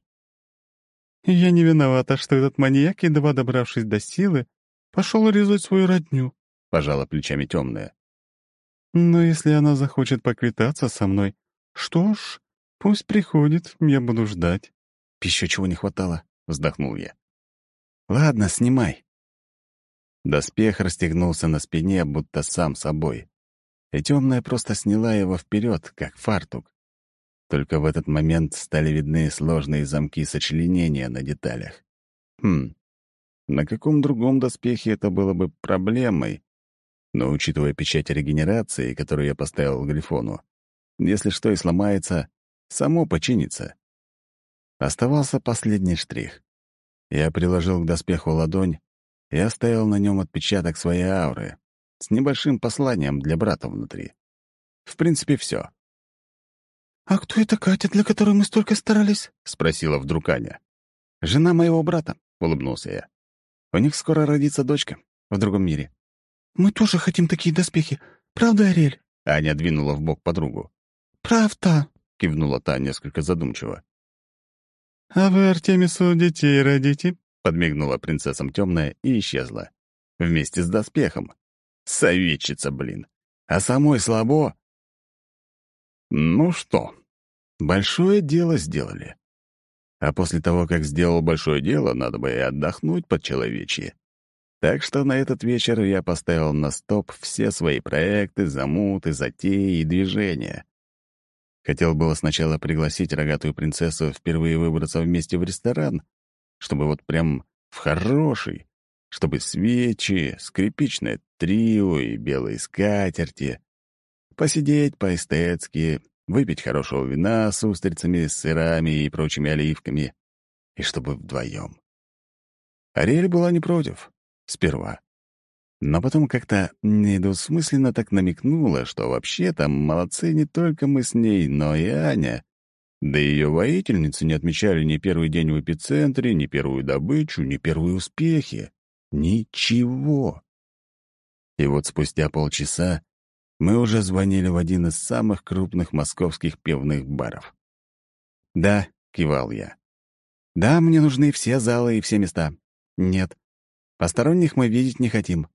«Я не виновата, что этот маньяк, едва добравшись до силы, пошел резать свою родню», — пожала плечами темная. «Но если она захочет поквитаться со мной, что ж, пусть приходит, я буду ждать». «Еще чего не хватало», — вздохнул я. «Ладно, снимай». Доспех расстегнулся на спине, будто сам собой. И темная просто сняла его вперед, как фартук. Только в этот момент стали видны сложные замки сочленения на деталях. Хм, на каком другом доспехе это было бы проблемой? Но учитывая печать регенерации, которую я поставил Грифону, если что и сломается, само починится. Оставался последний штрих. Я приложил к доспеху ладонь и оставил на нем отпечаток своей ауры с небольшим посланием для брата внутри. В принципе, все. «А кто это Катя, для которой мы столько старались?» — спросила вдруг Аня. «Жена моего брата», — улыбнулся я. «У них скоро родится дочка в другом мире». «Мы тоже хотим такие доспехи. Правда, Ариэль?» Аня двинула в бок подругу. «Правда», — кивнула та несколько задумчиво. «А вы Артемису детей родите?» — подмигнула принцессам темная и исчезла. Вместе с доспехом. Советчица, блин. А самой слабо. Ну что, большое дело сделали. А после того, как сделал большое дело, надо бы и отдохнуть под человечье. Так что на этот вечер я поставил на стоп все свои проекты, замуты, затеи и движения. Хотел было сначала пригласить рогатую принцессу впервые выбраться вместе в ресторан, чтобы вот прям в хороший, чтобы свечи, скрипичное трио и белые скатерти, посидеть по-эстетски, выпить хорошего вина с устрицами, сырами и прочими оливками, и чтобы вдвоем. Ариэль была не против. Сперва. Но потом как-то недосмысленно так намекнула, что вообще-то молодцы не только мы с ней, но и Аня. Да и ее воительницы не отмечали ни первый день в эпицентре, ни первую добычу, ни первые успехи. Ничего. И вот спустя полчаса мы уже звонили в один из самых крупных московских пивных баров. «Да», — кивал я. «Да, мне нужны все залы и все места. Нет, посторонних мы видеть не хотим.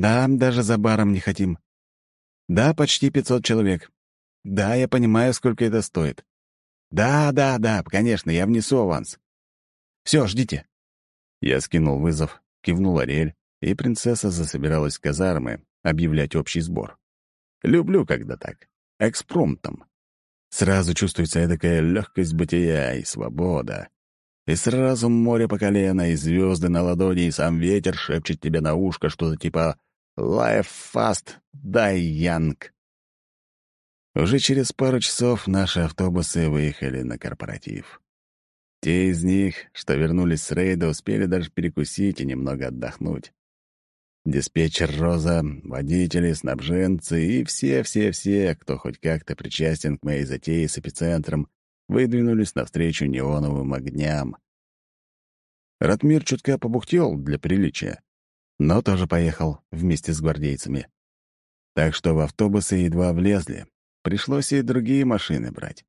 Да, даже за баром не хотим. Да, почти 500 человек. Да, я понимаю, сколько это стоит. Да, да, да, конечно, я внесу аванс. Все, ждите». Я скинул вызов, кивнул Ариэль, и принцесса засобиралась в казармы объявлять общий сбор. Люблю, когда так. Экспромтом. Сразу чувствуется эдакая легкость бытия и свобода. И сразу море по колено, и звезды на ладони, и сам ветер шепчет тебе на ушко что-то типа «Life fast, die young». Уже через пару часов наши автобусы выехали на корпоратив. Те из них, что вернулись с рейда, успели даже перекусить и немного отдохнуть. Диспетчер Роза, водители, снабженцы и все-все-все, кто хоть как-то причастен к моей затее с эпицентром, выдвинулись навстречу неоновым огням. Ратмир чутка побухтел для приличия, но тоже поехал вместе с гвардейцами. Так что в автобусы едва влезли, пришлось и другие машины брать.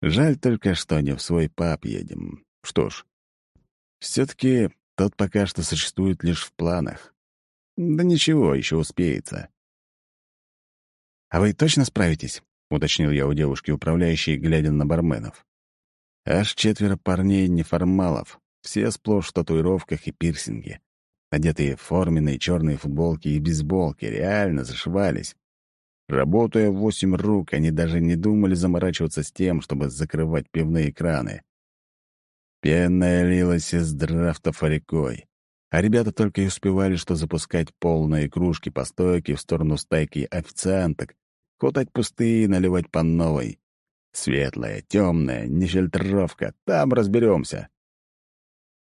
Жаль только, что не в свой паб едем. Что ж, все таки тот пока что существует лишь в планах. Да ничего, еще успеется. «А вы точно справитесь?» — уточнил я у девушки, управляющей, глядя на барменов. Аж четверо парней-неформалов, все сплошь в татуировках и пирсинге. Одетые в форменные черные футболки и бейсболки, реально зашивались. Работая в восемь рук, они даже не думали заморачиваться с тем, чтобы закрывать пивные краны. Пенная лилась из драфтов рекой. а ребята только и успевали что запускать полные кружки по стойке в сторону стайки официанток, хватать пустые наливать по новой. Светлая, темная, нефильтровка, там разберемся.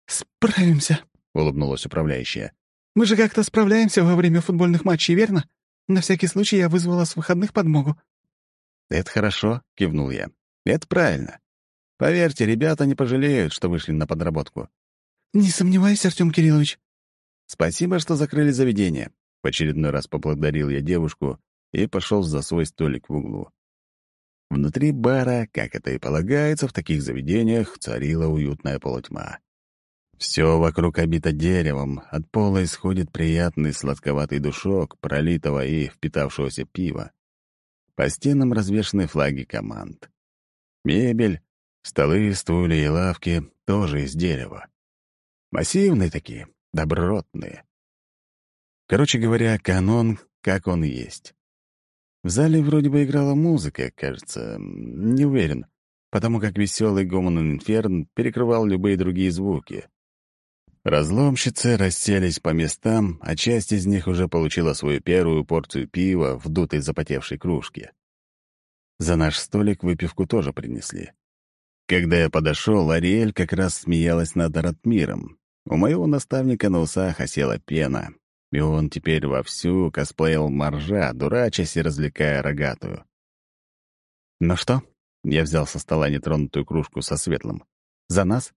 «Справимся», — улыбнулась управляющая. «Мы же как-то справляемся во время футбольных матчей, верно? На всякий случай я вызвала с выходных подмогу». «Это хорошо», — кивнул я. «Это правильно. Поверьте, ребята не пожалеют, что вышли на подработку». «Не сомневаюсь, Артем Кириллович». «Спасибо, что закрыли заведение». В очередной раз поблагодарил я девушку и пошел за свой столик в углу. Внутри бара, как это и полагается в таких заведениях, царила уютная полутьма. Все вокруг обито деревом, от пола исходит приятный сладковатый душок пролитого и впитавшегося пива. По стенам развешаны флаги команд. Мебель, столы, стулья и лавки тоже из дерева. Массивные такие, добротные. Короче говоря, канон, как он есть. В зале вроде бы играла музыка, кажется, не уверен, потому как веселый гомон инферн перекрывал любые другие звуки. Разломщицы расселись по местам, а часть из них уже получила свою первую порцию пива в дутой запотевшей кружке. За наш столик выпивку тоже принесли. Когда я подошел, Ариэль как раз смеялась над Ратмиром. У моего наставника на усах осела пена, и он теперь вовсю косплеил моржа, дурачась и развлекая рогатую. «Ну что?» — я взял со стола нетронутую кружку со светлым. «За нас?»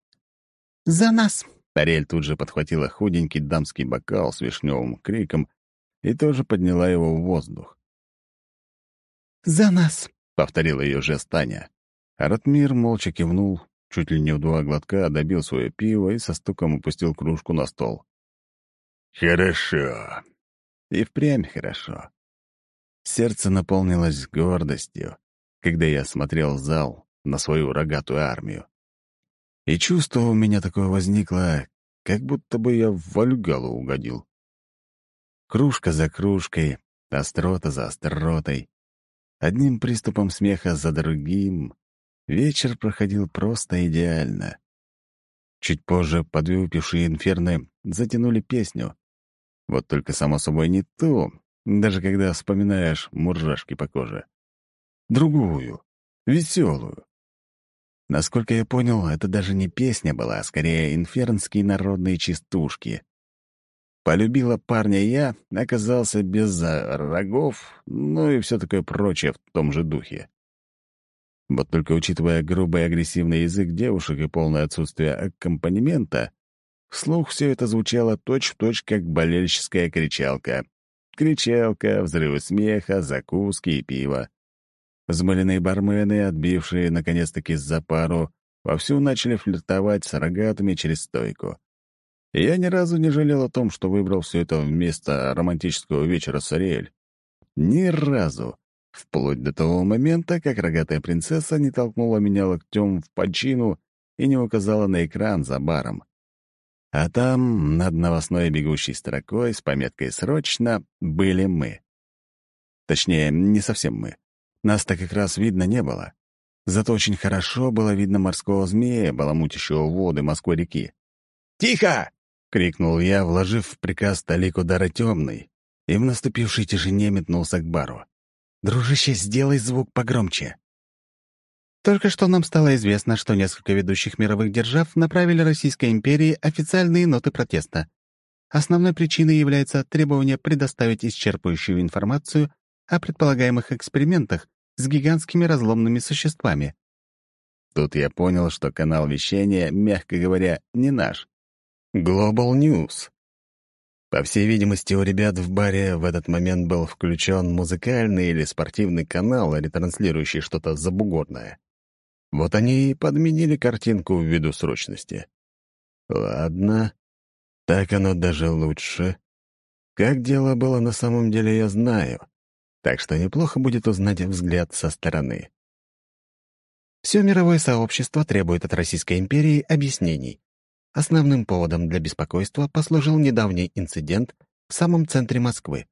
«За нас!» Ариэль тут же подхватила худенький дамский бокал с вишневым криком и тоже подняла его в воздух. «За нас!» — повторила ее жест Таня. Аратмир молча кивнул, чуть ли не в два глотка добил свое пиво и со стуком опустил кружку на стол. «Хорошо». И впрямь хорошо. Сердце наполнилось гордостью, когда я смотрел в зал на свою рогатую армию. И чувство у меня такое возникло, как будто бы я в Вальгалу угодил. Кружка за кружкой, острота за остротой. Одним приступом смеха за другим. Вечер проходил просто идеально. Чуть позже подвыпившие инферны затянули песню. Вот только, само собой, не ту, даже когда вспоминаешь муржашки по коже. Другую, веселую. Насколько я понял, это даже не песня была, а скорее инфернские народные частушки. Полюбила парня я, оказался без рогов, ну и все такое прочее в том же духе. Вот только учитывая грубый агрессивный язык девушек и полное отсутствие аккомпанемента, вслух все это звучало точь-в-точь, точь, как болельщическая кричалка. Кричалка, взрывы смеха, закуски и пиво. Взмыленные бармены, отбившие, наконец-таки, за пару, вовсю начали флиртовать с рогатыми через стойку. Я ни разу не жалел о том, что выбрал все это вместо романтического вечера с Ариэль. Ни разу. Вплоть до того момента, как рогатая принцесса не толкнула меня локтем в почину и не указала на экран за баром. А там, над новостной бегущей строкой с пометкой «Срочно» были мы. Точнее, не совсем мы. Нас-то как раз видно не было. Зато очень хорошо было видно морского змея, баламутящего воды Москвы-реки. «Тихо!» — крикнул я, вложив в приказ талик удара темный, и в наступившей тишине метнулся к бару. «Дружище, сделай звук погромче». Только что нам стало известно, что несколько ведущих мировых держав направили Российской империи официальные ноты протеста. Основной причиной является требование предоставить исчерпывающую информацию о предполагаемых экспериментах с гигантскими разломными существами. Тут я понял, что канал вещания, мягко говоря, не наш. Global News. По всей видимости, у ребят в баре в этот момент был включен музыкальный или спортивный канал, ретранслирующий что-то забугорное. Вот они и подменили картинку ввиду срочности. Ладно, так оно даже лучше. Как дело было на самом деле, я знаю так что неплохо будет узнать взгляд со стороны. Все мировое сообщество требует от Российской империи объяснений. Основным поводом для беспокойства послужил недавний инцидент в самом центре Москвы.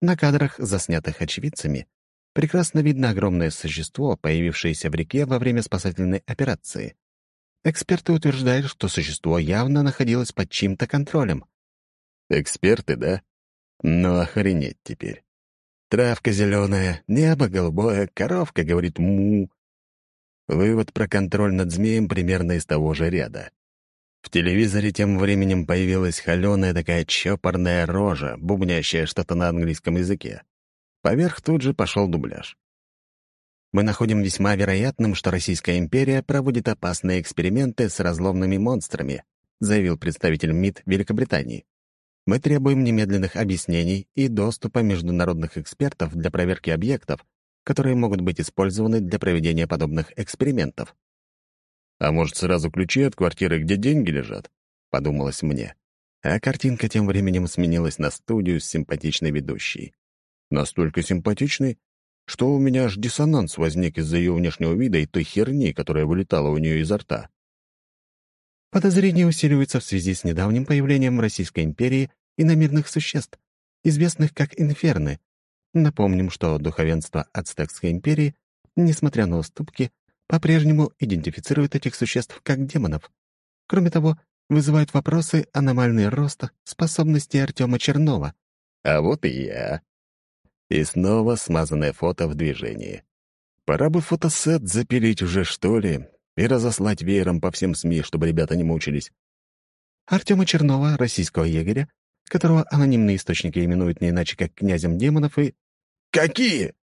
На кадрах, заснятых очевидцами, прекрасно видно огромное существо, появившееся в реке во время спасательной операции. Эксперты утверждают, что существо явно находилось под чьим-то контролем. Эксперты, да? Ну, охренеть теперь. Травка зеленая, небо голубое, коровка говорит «му». Вывод про контроль над змеем примерно из того же ряда. В телевизоре тем временем появилась холеная такая чопорная рожа, бубнящая что-то на английском языке. Поверх тут же пошел дубляж. Мы находим весьма вероятным, что Российская империя проводит опасные эксперименты с разломными монстрами, заявил представитель МИД Великобритании. Мы требуем немедленных объяснений и доступа международных экспертов для проверки объектов, которые могут быть использованы для проведения подобных экспериментов. А может, сразу ключи от квартиры, где деньги лежат? Подумалось мне. А картинка тем временем сменилась на студию с симпатичной ведущей. Настолько симпатичной, что у меня аж диссонанс возник из-за ее внешнего вида и той херни, которая вылетала у нее изо рта. Подозрения усиливаются в связи с недавним появлением Российской империи иномирных существ, известных как инферны. Напомним, что духовенство Ацтекской империи, несмотря на уступки, по-прежнему идентифицирует этих существ как демонов. Кроме того, вызывают вопросы аномальный рост способности Артема Чернова. А вот и я. И снова смазанное фото в движении. Пора бы фотосет запилить уже, что ли, и разослать веером по всем СМИ, чтобы ребята не мучились. Артема Чернова, российского егеря, которого анонимные источники именуют не иначе как князем демонов и... «Какие?»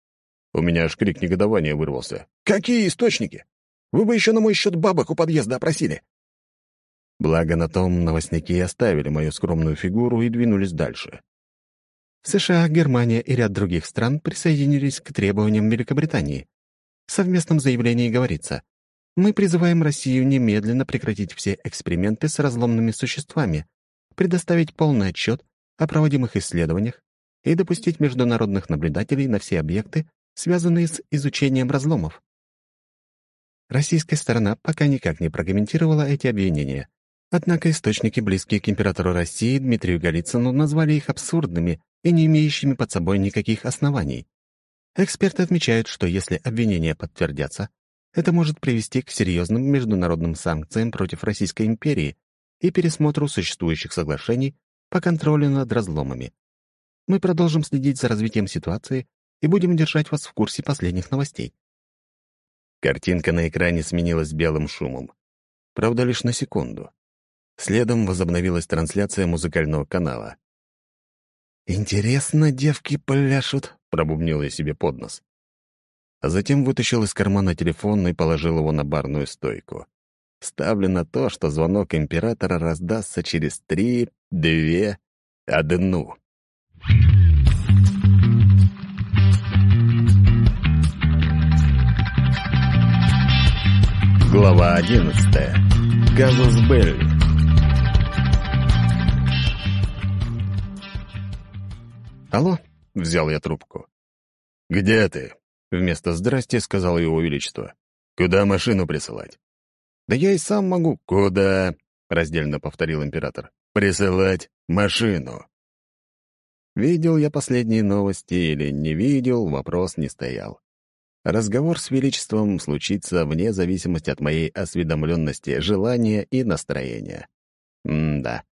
У меня аж крик негодования вырвался. «Какие источники? Вы бы еще на мой счет бабок у подъезда опросили!» Благо на том новостники оставили мою скромную фигуру и двинулись дальше. США, Германия и ряд других стран присоединились к требованиям Великобритании. В совместном заявлении говорится, мы призываем Россию немедленно прекратить все эксперименты с разломными существами, предоставить полный отчет о проводимых исследованиях и допустить международных наблюдателей на все объекты, связанные с изучением разломов. Российская сторона пока никак не прокомментировала эти обвинения. Однако источники, близкие к императору России Дмитрию Голицыну, назвали их абсурдными и не имеющими под собой никаких оснований. Эксперты отмечают, что если обвинения подтвердятся, это может привести к серьезным международным санкциям против Российской империи и пересмотру существующих соглашений по контролю над разломами. Мы продолжим следить за развитием ситуации и будем держать вас в курсе последних новостей. Картинка на экране сменилась белым шумом. Правда, лишь на секунду. Следом возобновилась трансляция музыкального канала. «Интересно, девки пляшут», — пробубнил я себе под нос а затем вытащил из кармана телефон и положил его на барную стойку. Ставлю на то, что звонок императора раздастся через три, две, одну. Глава одиннадцатая. Казус Белли. «Алло?» — взял я трубку. «Где ты?» Вместо «здрасте» сказал его величество. «Куда машину присылать?» «Да я и сам могу». «Куда?» — раздельно повторил император. «Присылать машину». Видел я последние новости или не видел, вопрос не стоял. Разговор с Величеством случится вне зависимости от моей осведомленности, желания и настроения. М-да.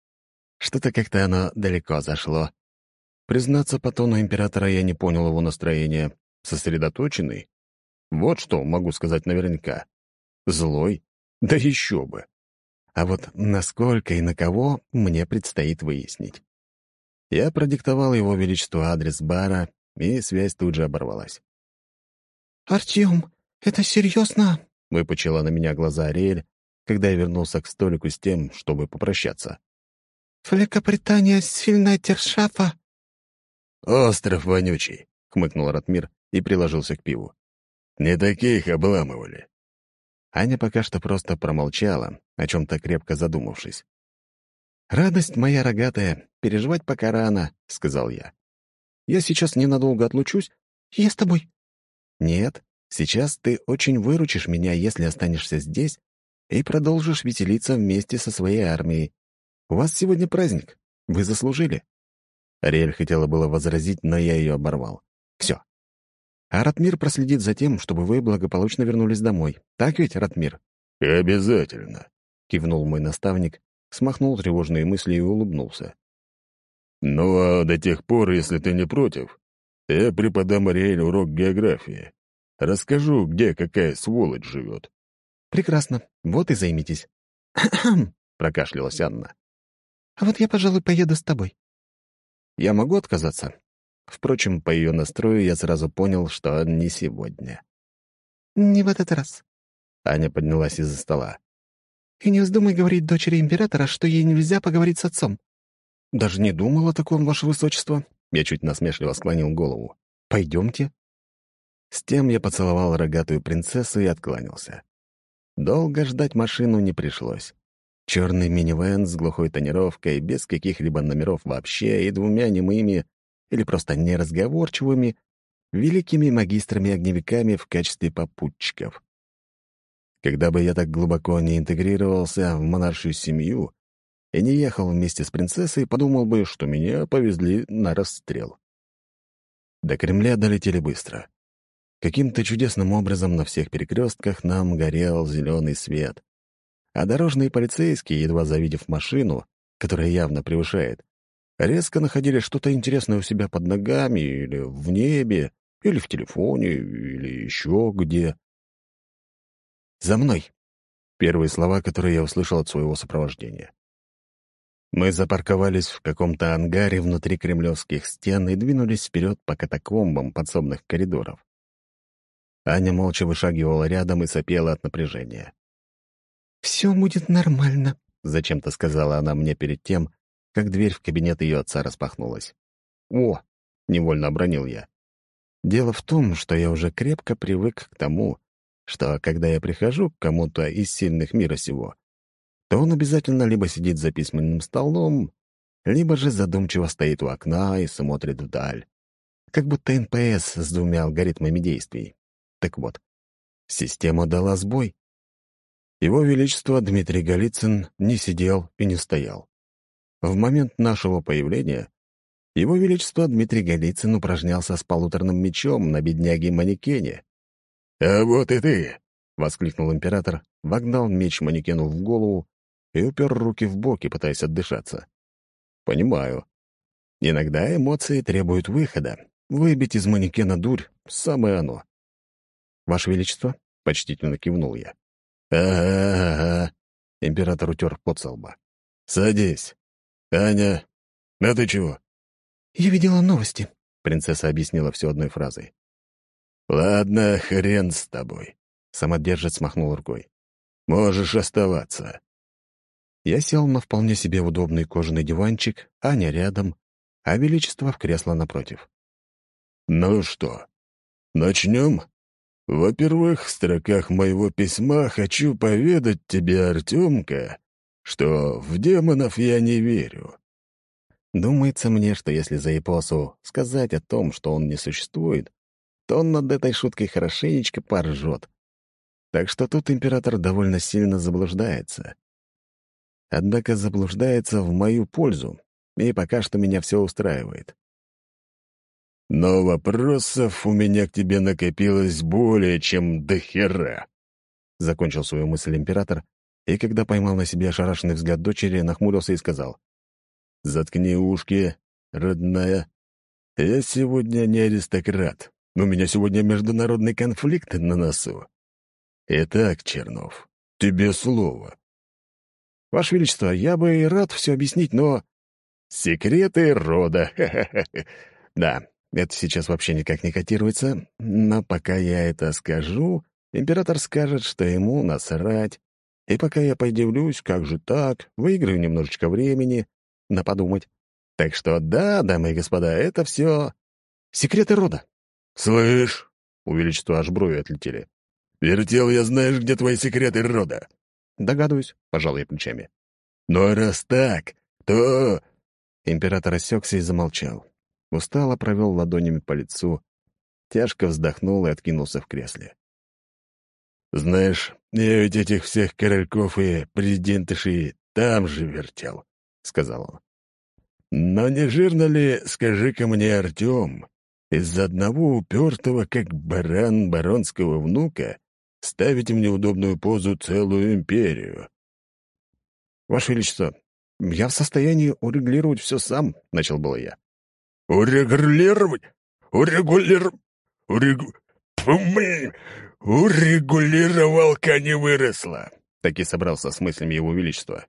Что-то как-то оно далеко зашло. Признаться, по тону императора я не понял его настроения, Сосредоточенный? Вот что могу сказать наверняка. Злой? Да еще бы. А вот насколько и на кого мне предстоит выяснить. Я продиктовал его величеству адрес бара, и связь тут же оборвалась. «Артем, это серьезно?» — выпучила на меня глаза Ариэль, когда я вернулся к столику с тем, чтобы попрощаться. «Великобритания сильная держава?» «Остров вонючий», — хмыкнул Ратмир и приложился к пиву. «Не таких обламывали». Аня пока что просто промолчала, о чем-то крепко задумавшись. «Радость моя рогатая, переживать пока рано», — сказал я. «Я сейчас ненадолго отлучусь». «Я с тобой». «Нет, сейчас ты очень выручишь меня, если останешься здесь и продолжишь веселиться вместе со своей армией. У вас сегодня праздник. Вы заслужили». Ариэль хотела было возразить, но я ее оборвал. «Все, а проследит за тем, чтобы вы благополучно вернулись домой. Так ведь, Ратмир?» «Обязательно», — кивнул мой наставник, смахнул тревожные мысли и улыбнулся. «Ну а до тех пор, если ты не против, я преподам Ариэль урок географии. Расскажу, где какая сволочь живет». «Прекрасно. Вот и займитесь». прокашлялась Анна. «А вот я, пожалуй, поеду с тобой». «Я могу отказаться?» Впрочем, по ее настрою я сразу понял, что не сегодня. «Не в этот раз». Аня поднялась из-за стола. «И не вздумай говорить дочери императора, что ей нельзя поговорить с отцом». «Даже не думал о таком, ваше высочество». Я чуть насмешливо склонил голову. «Пойдемте». С тем я поцеловал рогатую принцессу и откланялся. Долго ждать машину не пришлось. Черный минивэн с глухой тонировкой, без каких-либо номеров вообще и двумя немыми или просто неразговорчивыми великими магистрами-огневиками в качестве попутчиков. Когда бы я так глубоко не интегрировался в монаршую семью и не ехал вместе с принцессой, подумал бы, что меня повезли на расстрел. До Кремля долетели быстро. Каким-то чудесным образом на всех перекрестках нам горел зеленый свет. А дорожные полицейские, едва завидев машину, которая явно превышает, резко находили что-то интересное у себя под ногами или в небе, или в телефоне, или еще где. «За мной!» — первые слова, которые я услышал от своего сопровождения. Мы запарковались в каком-то ангаре внутри кремлевских стен и двинулись вперед по катакомбам подсобных коридоров. Аня молча вышагивала рядом и сопела от напряжения. «Все будет нормально», — зачем-то сказала она мне перед тем, как дверь в кабинет ее отца распахнулась. «О!» — невольно обронил я. Дело в том, что я уже крепко привык к тому, что, когда я прихожу к кому-то из сильных мира сего, то он обязательно либо сидит за письменным столом, либо же задумчиво стоит у окна и смотрит вдаль. Как будто НПС с двумя алгоритмами действий. Так вот, система дала сбой. Его Величество Дмитрий Голицын не сидел и не стоял. В момент нашего появления Его Величество Дмитрий Голицын упражнялся с полуторным мечом на бедняге-манекене. «А вот и ты!» — воскликнул император, вогнал меч манекену в голову и упер руки в боки, пытаясь отдышаться. «Понимаю. Иногда эмоции требуют выхода. Выбить из манекена дурь — самое оно. «Ваше Величество?» — почтительно кивнул я. «Ага-ага», — император утер пот со лба. «Садись. Аня, а ты чего?» «Я видела новости», — принцесса объяснила все одной фразой. «Ладно, хрен с тобой», — самодержец махнул рукой. «Можешь оставаться». Я сел на вполне себе удобный кожаный диванчик, Аня рядом, а Величество в кресло напротив. «Ну что, начнем?» Во-первых, в строках моего письма хочу поведать тебе, Артемка, что в демонов я не верю. Думается мне, что если за Япосу сказать о том, что он не существует, то он над этой шуткой хорошенечко поржет. Так что тут император довольно сильно заблуждается. Однако заблуждается в мою пользу, и пока что меня все устраивает. Но вопросов у меня к тебе накопилось более чем до хера. Закончил свою мысль император, и когда поймал на себе ошарашенный взгляд дочери, нахмурился и сказал. «Заткни ушки, родная. Я сегодня не аристократ. У меня сегодня международный конфликт на носу. Итак, Чернов, тебе слово». «Ваше Величество, я бы и рад все объяснить, но...» «Секреты рода. Да, это сейчас вообще никак не котируется, но пока я это скажу, император скажет, что ему насрать. И пока я подивлюсь, как же так, выиграю немножечко времени на подумать. Так что да, дамы и господа, это все секреты рода. «Слышь!» — у Величества аж брови отлетели. «Вертел я знаешь, где твои секреты рода?» «Догадываюсь», — пожал я плечами. «Но раз так, то...» Император осекся и замолчал. Устало провел ладонями по лицу, тяжко вздохнул и откинулся в кресле. «Знаешь, я ведь этих всех корольков и президентышей там же вертел», — сказал он. «Но не жирно ли, скажи-ка мне, Артем, из-за одного упертого, как баран баронского внука, ставить в неудобную позу целую империю?» «Ваше Величество, я в состоянии урегулировать все сам», — начал было я. «Урегулировать? Урегулир... Урегу... Блин! Урегулировалка не выросла!» Таки собрался с мыслями его величества.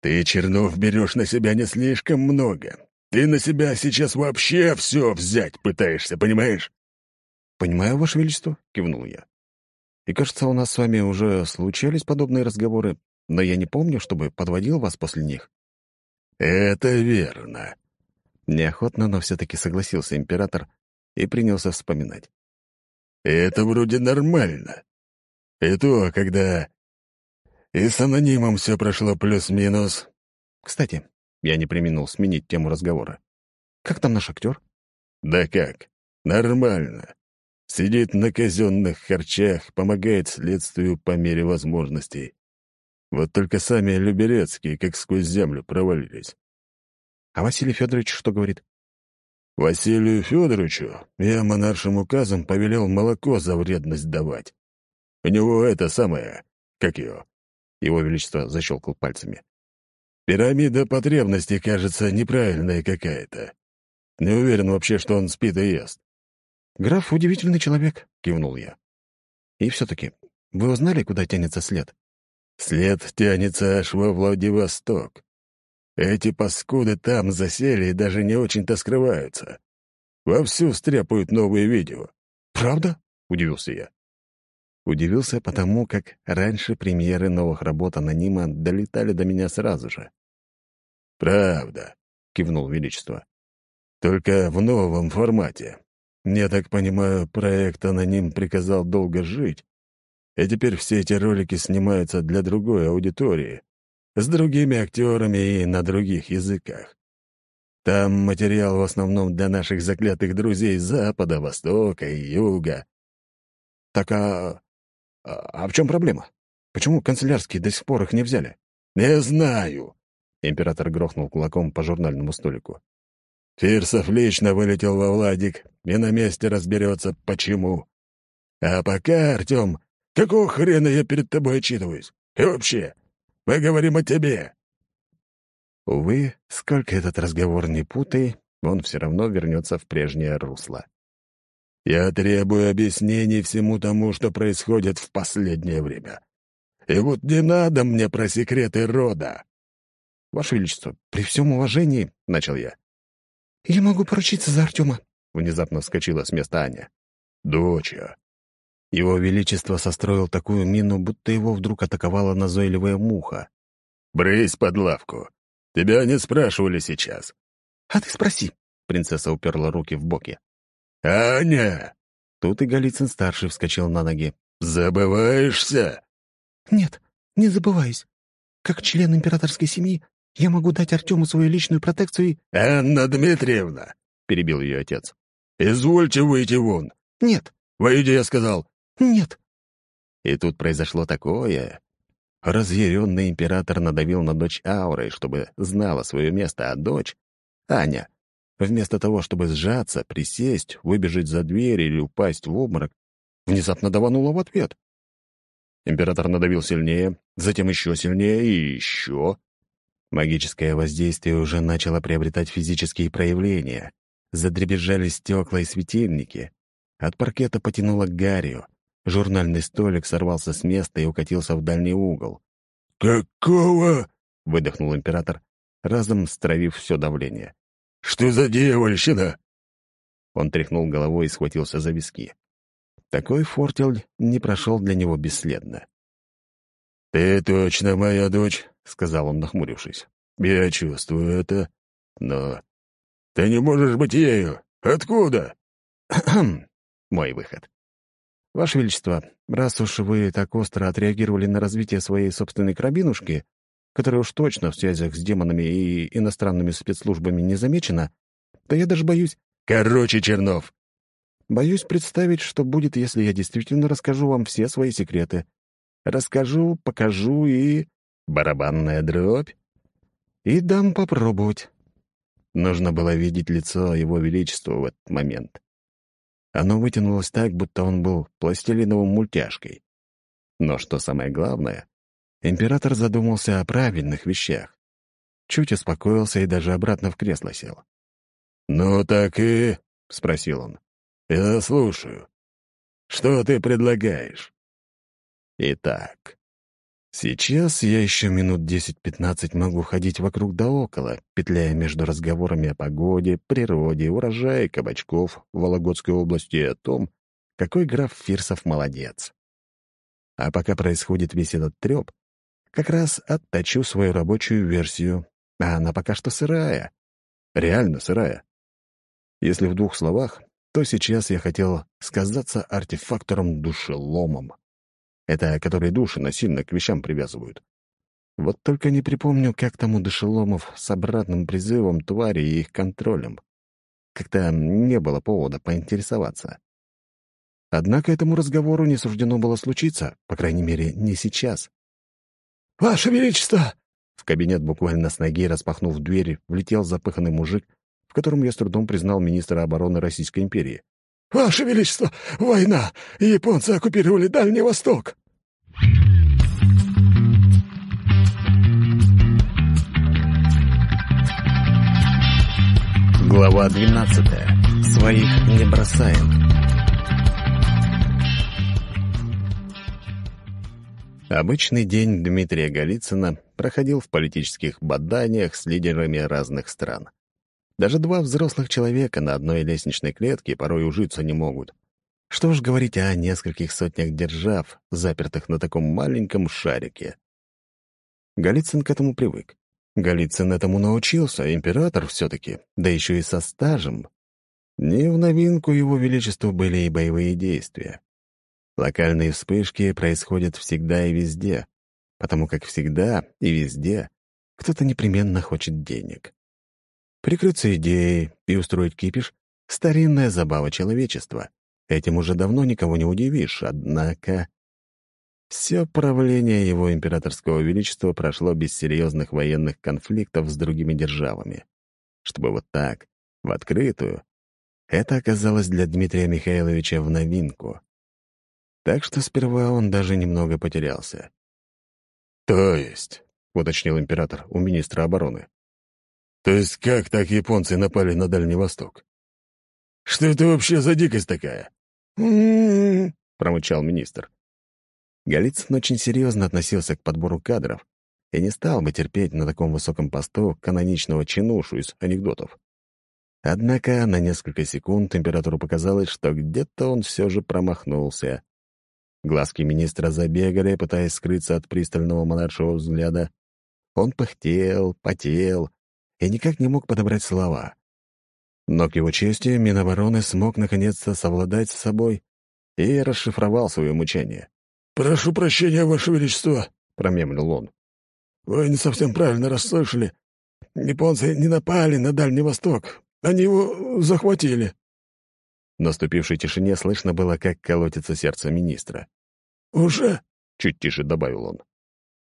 «Ты, Чернов, берешь на себя не слишком много. Ты на себя сейчас вообще все взять пытаешься, понимаешь?» «Понимаю, Ваше Величество», — кивнул я. «И кажется, у нас с вами уже случались подобные разговоры, но я не помню, чтобы подводил вас после них». «Это верно», Неохотно, но все-таки согласился император и принялся вспоминать. «Это вроде нормально. И то, когда и с анонимом все прошло плюс-минус». «Кстати, я не применил сменить тему разговора. Как там наш актер?» «Да как? Нормально. Сидит на казенных харчах, помогает следствию по мере возможностей. Вот только сами Люберецкие как сквозь землю провалились. А Василий Федорович что говорит? Василию Федоровичу я монаршим указом повелел молоко за вредность давать. У него это самое, как ее. Его Величество защелкал пальцами. Пирамида потребностей, кажется, неправильная какая-то. Не уверен вообще, что он спит и ест. «Граф — удивительный человек», — кивнул я. «И все-таки, вы узнали, куда тянется след?» «След тянется аж во Владивосток. Эти паскуды там засели и даже не очень-то скрываются. Вовсю стряпают новые видео. «Правда?» — удивился я. Удивился потому, как раньше премьеры новых работ анонима долетали до меня сразу же. «Правда», — кивнул Величество. «Только в новом формате. Я так понимаю, проект «Аноним» приказал долго жить, и теперь все эти ролики снимаются для другой аудитории, с другими актерами и на других языках. Там материал в основном для наших заклятых друзей Запада, Востока и Юга. Так а... а, а в чем проблема? Почему канцелярские до сих пор их не взяли? Не знаю. Император грохнул кулаком по журнальному столику. Фирсов лично вылетел во Владик и на месте разберется, почему. А пока, Артем, какого хрена я перед тобой отчитываюсь? И вообще, мы говорим о тебе». Увы, сколько этот разговор не путай, он все равно вернется в прежнее русло. «Я требую объяснений всему тому, что происходит в последнее время. И вот не надо мне про секреты рода». «Ваше Величество, при всем уважении», — начал я. «Я могу поручиться за Артема», — внезапно вскочила с места Аня. «Доча, его Величество состроил такую мину, будто его вдруг атаковала назойливая муха. «Брысь под лавку. Тебя не спрашивали сейчас». «А ты спроси». Принцесса уперла руки в боки. «Аня!» Тут и Голицын-старший вскочил на ноги. «Забываешься?» «Нет, не забываюсь. Как член императорской семьи я могу дать Артему свою личную протекцию и...» «Анна Дмитриевна!» — перебил ее отец. «Извольте выйти вон». «Нет». «Выйди, я сказал». «Нет». И тут произошло такое. Разъяренный император надавил на дочь Аурой, чтобы знала свое место, а дочь, Аня, вместо того, чтобы сжаться, присесть, выбежать за дверь или упасть в обморок, внезапно даванула в ответ. Император надавил сильнее, затем еще сильнее и еще. Магическое воздействие уже начало приобретать физические проявления. Задребезжали стекла и светильники. От паркета потянуло гарью. Журнальный столик сорвался с места и укатился в дальний угол. «Какого?» — выдохнул император, разом стравив все давление. «Что за дьявольщина?» Он тряхнул головой и схватился за виски. Такой фортель не прошел для него бесследно. «Ты точно моя дочь», — сказал он, нахмурившись. «Я чувствую это, но ты не можешь быть ею. Откуда?» Мой выход. Ваше Величество, раз уж вы так остро отреагировали на развитие своей собственной карабинушки, которая уж точно в связях с демонами и иностранными спецслужбами не замечена, то я даже боюсь... Короче, Чернов! Боюсь представить, что будет, если я действительно расскажу вам все свои секреты. Расскажу, покажу и... Барабанная дробь. И дам попробовать. Нужно было видеть лицо Его Величества в этот момент. Оно вытянулось так, будто он был пластилиновым мультяшкой. Но что самое главное, император задумался о правильных вещах. чуть успокоился и даже обратно в кресло сел. «Ну так и...» — спросил он. «Я слушаю. Что ты предлагаешь?» Итак, сейчас я еще минут 10-15 могу ходить вокруг да около, петляя между разговорами о погоде, природе, урожае кабачков в Вологодской области и о том, какой граф Фирсов молодец. А пока происходит весь этот треп, как раз отточу свою рабочую версию, а она пока что сырая. Реально сырая. Если в двух словах, то сейчас я хотел сказаться артефактором-душеломом. Это который души насильно к вещам привязывают. Вот только не припомню, как там у душеломов с обратным призывом твари и их контролем. Как-то не было повода поинтересоваться. Однако этому разговору не суждено было случиться, по крайней мере, не сейчас. «Ваше Величество!» В кабинет буквально с ноги, распахнув дверь, влетел запыханный мужик, в котором я с трудом признал министра обороны Российской империи. «Ваше Величество! Война! Японцы оккупировали Дальний Восток!» Глава 12. Своих не бросаем. Обычный день Дмитрия Голицына проходил в политических боданиях с лидерами разных стран. Даже два взрослых человека на одной лестничной клетке порой ужиться не могут. Что ж говорить о нескольких сотнях держав, запертых на таком маленьком шарике. Голицын к этому привык. Голицын этому научился, император все-таки, да еще и со стажем. Не в новинку его величеству были и боевые действия. Локальные вспышки происходят всегда и везде, потому как всегда и везде кто-то непременно хочет денег. Прикрыться идеей и устроить кипиш — старинная забава человечества. Этим уже давно никого не удивишь, однако... Все правление его императорского величества прошло без серьезных военных конфликтов с другими державами. Чтобы вот так, в открытую, это оказалось для Дмитрия Михайловича в новинку. Так что сперва он даже немного потерялся. «То есть», — уточнил император у министра обороны. «То есть как так японцы напали на Дальний Восток? Что это вообще за дикость такая?» «М-м-м», промычал министр. Голицын очень серьезно относился к подбору кадров и не стал бы терпеть на таком высоком посту каноничного чинушу из анекдотов. Однако на несколько секунд императору показалось, что где-то он все же промахнулся. Глазки министра забегали, пытаясь скрыться от пристального монаршего взгляда. Он пыхтел, потел и никак не мог подобрать слова. Но к его чести Минобороны смог наконец-то совладать с собой и расшифровал свое мучение. «Прошу прощения, Ваше Величество», — промемлил он. «Вы не совсем правильно расслышали. Японцы не напали на Дальний Восток. Они его захватили». В наступившей тишине слышно было, как колотится сердце министра. «Уже?» — чуть тише добавил он.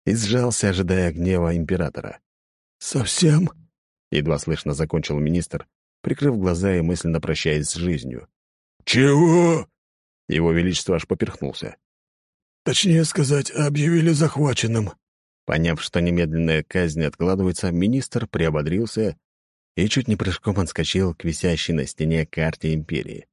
И сжался, ожидая гнева императора. «Совсем?» — едва слышно закончил министр, прикрыв глаза и мысленно прощаясь с жизнью. «Чего?» Его Величество аж поперхнулся. «Точнее сказать, объявили захваченным». Поняв, что немедленная казнь откладывается, министр приободрился и чуть не прыжком отскочил к висящей на стене карте империи.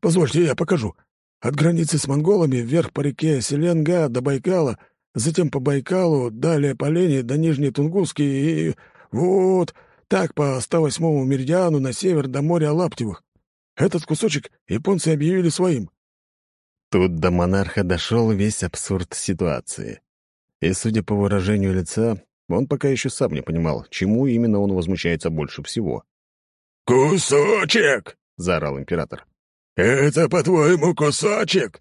Позвольте, я покажу. От границы с монголами вверх по реке Селенга до Байкала, затем по Байкалу, далее по Лене до Нижней Тунгуски и... вот, так по 108-му меридиану на север до моря Лаптевых. Этот кусочек японцы объявили своим. Тут до монарха дошел весь абсурд ситуации. И, судя по выражению лица, он пока еще сам не понимал, чему именно он возмущается больше всего. «Кусочек!» — заорал император. «Это, по-твоему, кусочек?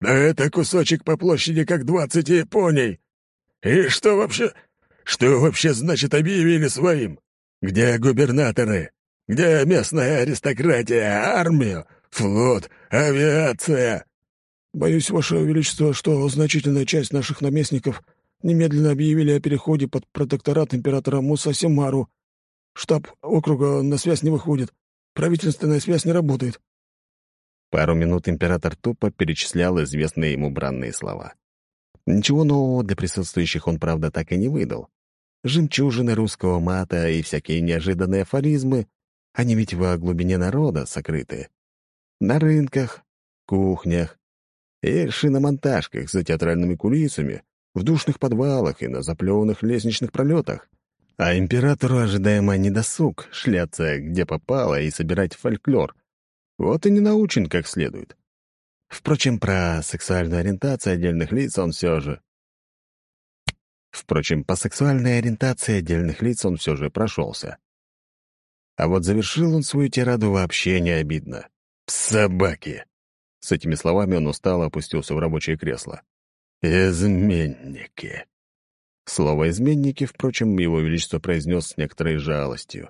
Да это кусочек по площади, как двадцать Японий. И что вообще... Что вообще значит объявили своим? Где губернаторы? Где местная аристократия, армия, флот, авиация?» «Боюсь, Ваше Величество, что значительная часть наших наместников немедленно объявили о переходе под протекторат императора Мусасимару. Штаб округа на связь не выходит. Правительственная связь не работает. Пару минут император тупо перечислял известные ему бранные слова. Ничего нового для присутствующих он, правда, так и не выдал. жемчужины русского мата и всякие неожиданные афоризмы, они ведь во глубине народа сокрыты. На рынках, кухнях и шиномонтажках за театральными кулисами, в душных подвалах и на заплеванных лестничных пролетах. А императору ожидаемо недосуг шляться где попало и собирать фольклор. Вот и не научен как следует. Впрочем, про сексуальную ориентацию отдельных лиц он все же... Впрочем, по сексуальной ориентации отдельных лиц он все же прошелся. А вот завершил он свою тираду вообще не обидно. «Собаки!» С этими словами он устало опустился в рабочее кресло. «Изменники!» Слово «изменники», впрочем, его величество произнес с некоторой жалостью.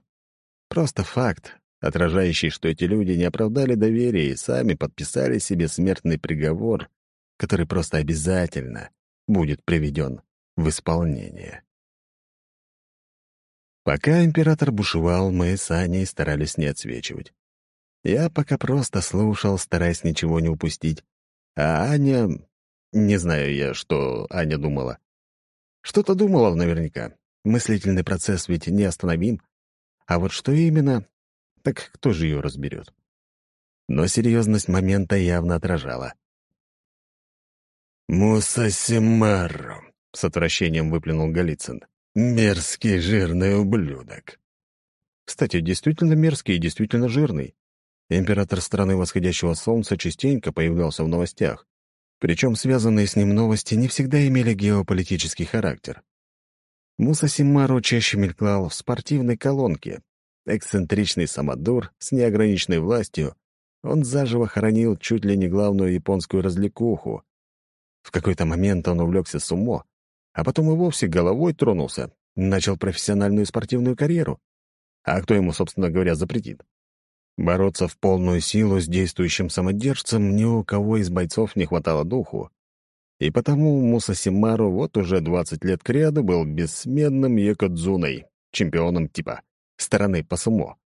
Просто факт, отражающий, что эти люди не оправдали доверия и сами подписали себе смертный приговор, который просто обязательно будет приведен в исполнение. Пока император бушевал, мы с Аней старались не отсвечивать. Я пока просто слушал, стараясь ничего не упустить. А Аня... Не знаю я, что Аня думала. Что-то думала наверняка. Мыслительный процесс ведь не остановим. А вот что именно, так кто же ее разберет? Но серьезность момента явно отражала. «Мусасимару», — с отвращением выплюнул Голицын. «Мерзкий жирный ублюдок». Кстати, действительно мерзкий и действительно жирный. Император страны восходящего солнца частенько появлялся в новостях. Причем связанные с ним новости не всегда имели геополитический характер. Муса Симару чаще мелькал в спортивной колонке, Эксцентричный самодур с неограниченной властью, он заживо хоронил чуть ли не главную японскую развлекуху. В какой-то момент он увлекся сумо, а потом и вовсе головой тронулся, начал профессиональную спортивную карьеру. А кто ему, собственно говоря, запретит? Бороться в полную силу с действующим самодержцем ни у кого из бойцов не хватало духу. И потому Муса Симару вот уже 20 лет кряду был бессменным Якодзуной, чемпионом типа стороны по сумо.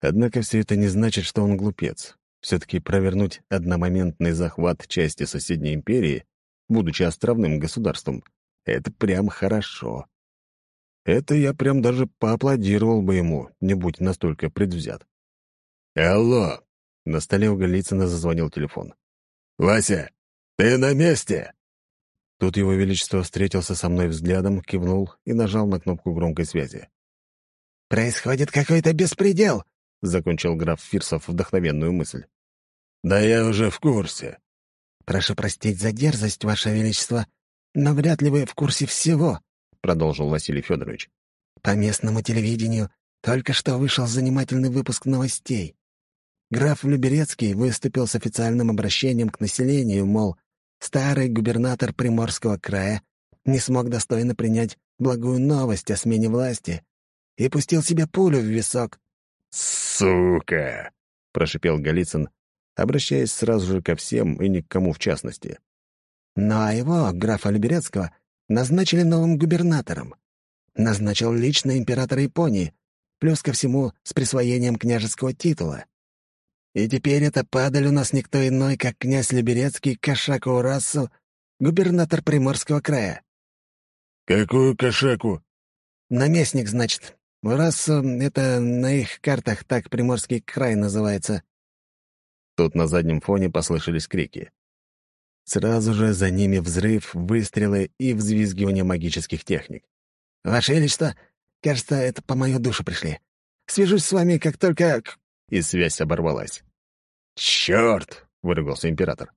Однако все это не значит, что он глупец. Все-таки провернуть одномоментный захват части соседней империи, будучи островным государством, это прям хорошо. Это я прям даже поаплодировал бы ему, не будь настолько предвзят. «Алло!» — на столе у Голицына зазвонил телефон. «Вася, ты на месте?» Тут его величество встретился со мной взглядом, кивнул и нажал на кнопку громкой связи. «Происходит какой-то беспредел», — закончил граф Фирсов вдохновенную мысль. «Да я уже в курсе». «Прошу простить за дерзость, Ваше Величество, но вряд ли вы в курсе всего», — продолжил Василий Федорович. «По местному телевидению только что вышел занимательный выпуск новостей. Граф Люберецкий выступил с официальным обращением к населению, мол, старый губернатор Приморского края не смог достойно принять благую новость о смене власти и пустил себе пулю в висок». «Сука!» — прошипел Голицын, обращаясь сразу же ко всем и ни к кому в частности. «Ну а его, графа Люберецкого, назначили новым губернатором. Назначил лично император Японии, плюс ко всему с присвоением княжеского титула. И теперь это падаль у нас никто иной, как князь Люберецкий Кашаку Урасу, губернатор Приморского края». «Какую Кашаку?» «Наместник, значит. Раз это на их картах так Приморский край называется». Тут на заднем фоне послышались крики. Сразу же за ними взрыв, выстрелы и взвизгивание магических техник. «Ваше Величество, кажется, это по мою душу пришли. Свяжусь с вами, как только...» И связь оборвалась. «Черт!» — выругался император.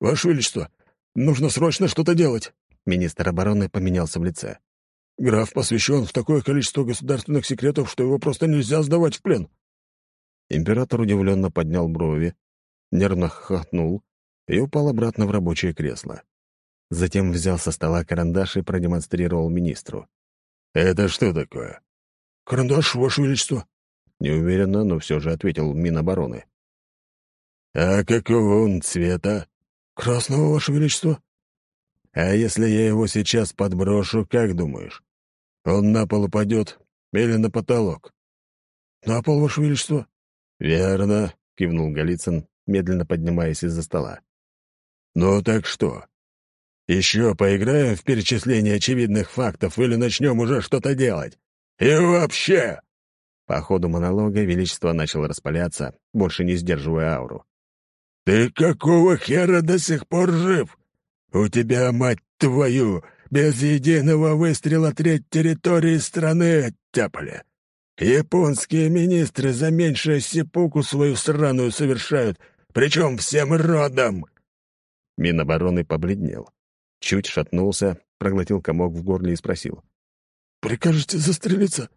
«Ваше Величество, нужно срочно что-то делать!» Министр обороны поменялся в лице. Граф посвящен в такое количество государственных секретов, что его просто нельзя сдавать в плен». Император удивленно поднял брови, нервно хохотнул и упал обратно в рабочее кресло. Затем взял со стола карандаш и продемонстрировал министру. «Это что такое?» «Карандаш, Ваше Величество». Неуверенно, но все же ответил Минобороны. «А какого он цвета?» «Красного, Ваше Величество». «А если я его сейчас подброшу, как думаешь? Он на пол упадет или на потолок? На пол, Ваше Величество. Верно, кивнул Голицын, медленно поднимаясь из-за стола. Ну так что? Еще поиграем в перечисление очевидных фактов или начнем уже что-то делать? И вообще...» По ходу монолога Величество начал распаляться, больше не сдерживая ауру. «Ты какого хера до сих пор жив? У тебя, мать твою, без единого выстрела треть территории страны оттяпали. Японские министры за меньшее сипуку свою сраную совершают, причем всем родом!» Минобороны побледнел. Чуть шатнулся, проглотил комок в горле и спросил. «Прикажете застрелиться?»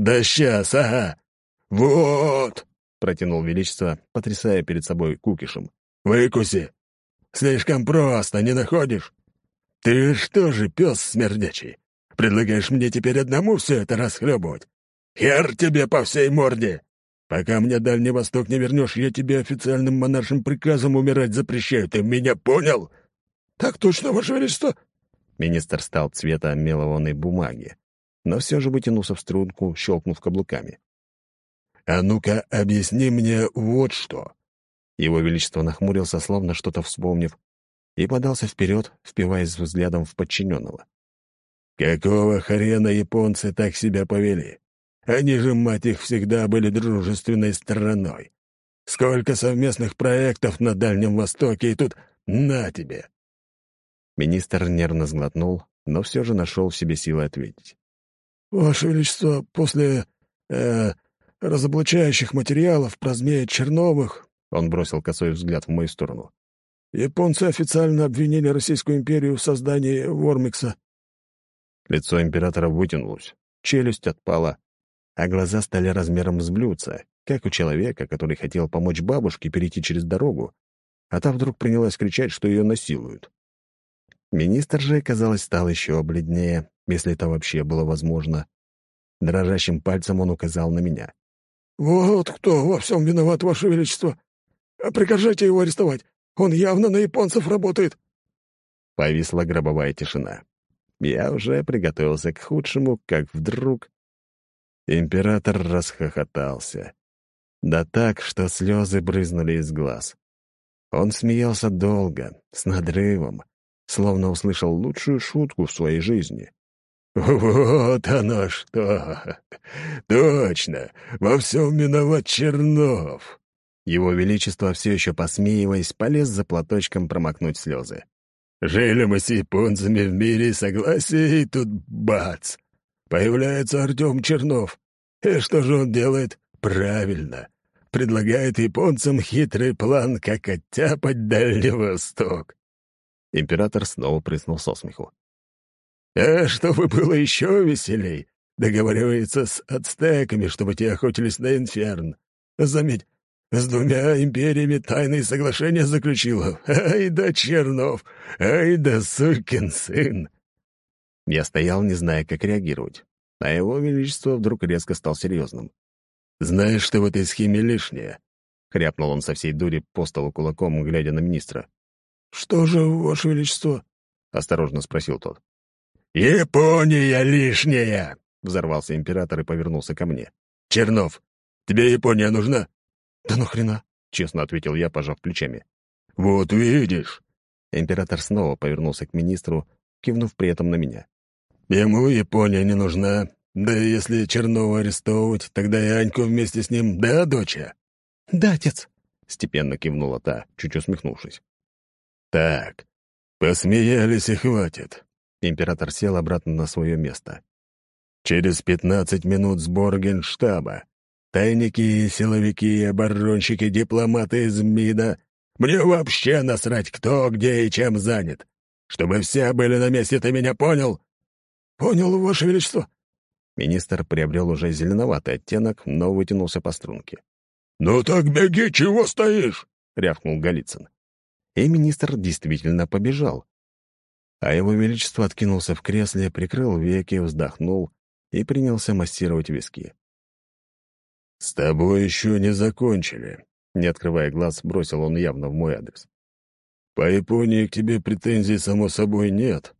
«Да сейчас, ага! Вот!» — протянул Величество, потрясая перед собой кукишем. «Выкуси! Слишком просто, не находишь? Ты что же, пес смердячий, предлагаешь мне теперь одному все это расхлебывать? Хер тебе по всей морде! Пока мне Дальний Восток не вернешь, я тебе официальным монаршим приказом умирать запрещаю. Ты меня понял?» «Так точно, Ваше Величество!» Министр стал цвета меловонной бумаги, но все же вытянулся в струнку, щелкнув каблуками. «А ну-ка, объясни мне вот что!» Его Величество нахмурился, словно что-то вспомнив, и подался вперед, впиваясь взглядом в подчиненного. «Какого хрена японцы так себя повели? Они же, мать их, всегда были дружественной страной. Сколько совместных проектов на Дальнем Востоке, и тут на тебе!» Министр нервно сглотнул, но все же нашел в себе силы ответить. «Ваше Величество, после э, разоблачающих материалов про змея Черновых...» Он бросил косой взгляд в мою сторону. «Японцы официально обвинили Российскую империю в создании Вормикса». Лицо императора вытянулось, челюсть отпала, а глаза стали размером с блюдца, как у человека, который хотел помочь бабушке перейти через дорогу, а та вдруг принялась кричать, что ее насилуют. Министр же, казалось, стал еще бледнее, если это вообще было возможно. Дрожащим пальцем он указал на меня. «Вот кто во всем виноват, Ваше Величество! Прикажите его арестовать! Он явно на японцев работает!» Повисла гробовая тишина. Я уже приготовился к худшему, как вдруг... Император расхохотался. Да так, что слезы брызнули из глаз. Он смеялся долго, с надрывом, словно услышал лучшую шутку в своей жизни. «Вот оно что! Точно! Во всем виноват Чернов!» Его Величество, все еще посмеиваясь, полез за платочком промокнуть слезы. «Жили мы с японцами в мире согласия, и тут бац! Появляется Артем Чернов. И что же он делает? Правильно. Предлагает японцам хитрый план, как оттяпать Дальний Восток. Император снова прыснул со смеху. «А чтобы было еще веселей, договаривается с ацтеками, чтобы те охотились на инферн. Заметь, с двумя империями тайные соглашения заключила. Ай да Чернов! Ай да сукин сын!» Я стоял, не зная, как реагировать, а его величество вдруг резко стал серьезным. «Знаешь, что в этой схеме лишнее?» — хряпнул он со всей дури по столу кулаком, глядя на министра. «Что же, Ваше Величество?» — осторожно спросил тот. «Япония лишняя!» — взорвался император и повернулся ко мне. «Чернов, тебе Япония нужна?» «Да нахрена?» — честно ответил я, пожав плечами. «Вот видишь!» Император снова повернулся к министру, кивнув при этом на меня. «Ему Япония не нужна. Да если Чернова арестовывать, тогда и Аньку вместе с ним, да, доча?» «Да, отец», — степенно кивнула та, чуть усмехнувшись. «Так, посмеялись и хватит». Император сел обратно на свое место. «Через пятнадцать минут сбор генштаба. Тайники, силовики, оборонщики, дипломаты из МИДа. Мне вообще насрать, кто, где и чем занят. Чтобы все были на месте, ты меня понял?» «Понял, Ваше Величество». Министр приобрел уже зеленоватый оттенок, но вытянулся по струнке. «Ну так беги, чего стоишь?» — рявкнул Голицын и министр действительно побежал. А его величество откинулся в кресле, прикрыл веки, вздохнул и принялся массировать виски. «С тобой еще не закончили», — не открывая глаз, бросил он явно в мой адрес. «По Японии к тебе претензий, само собой, нет.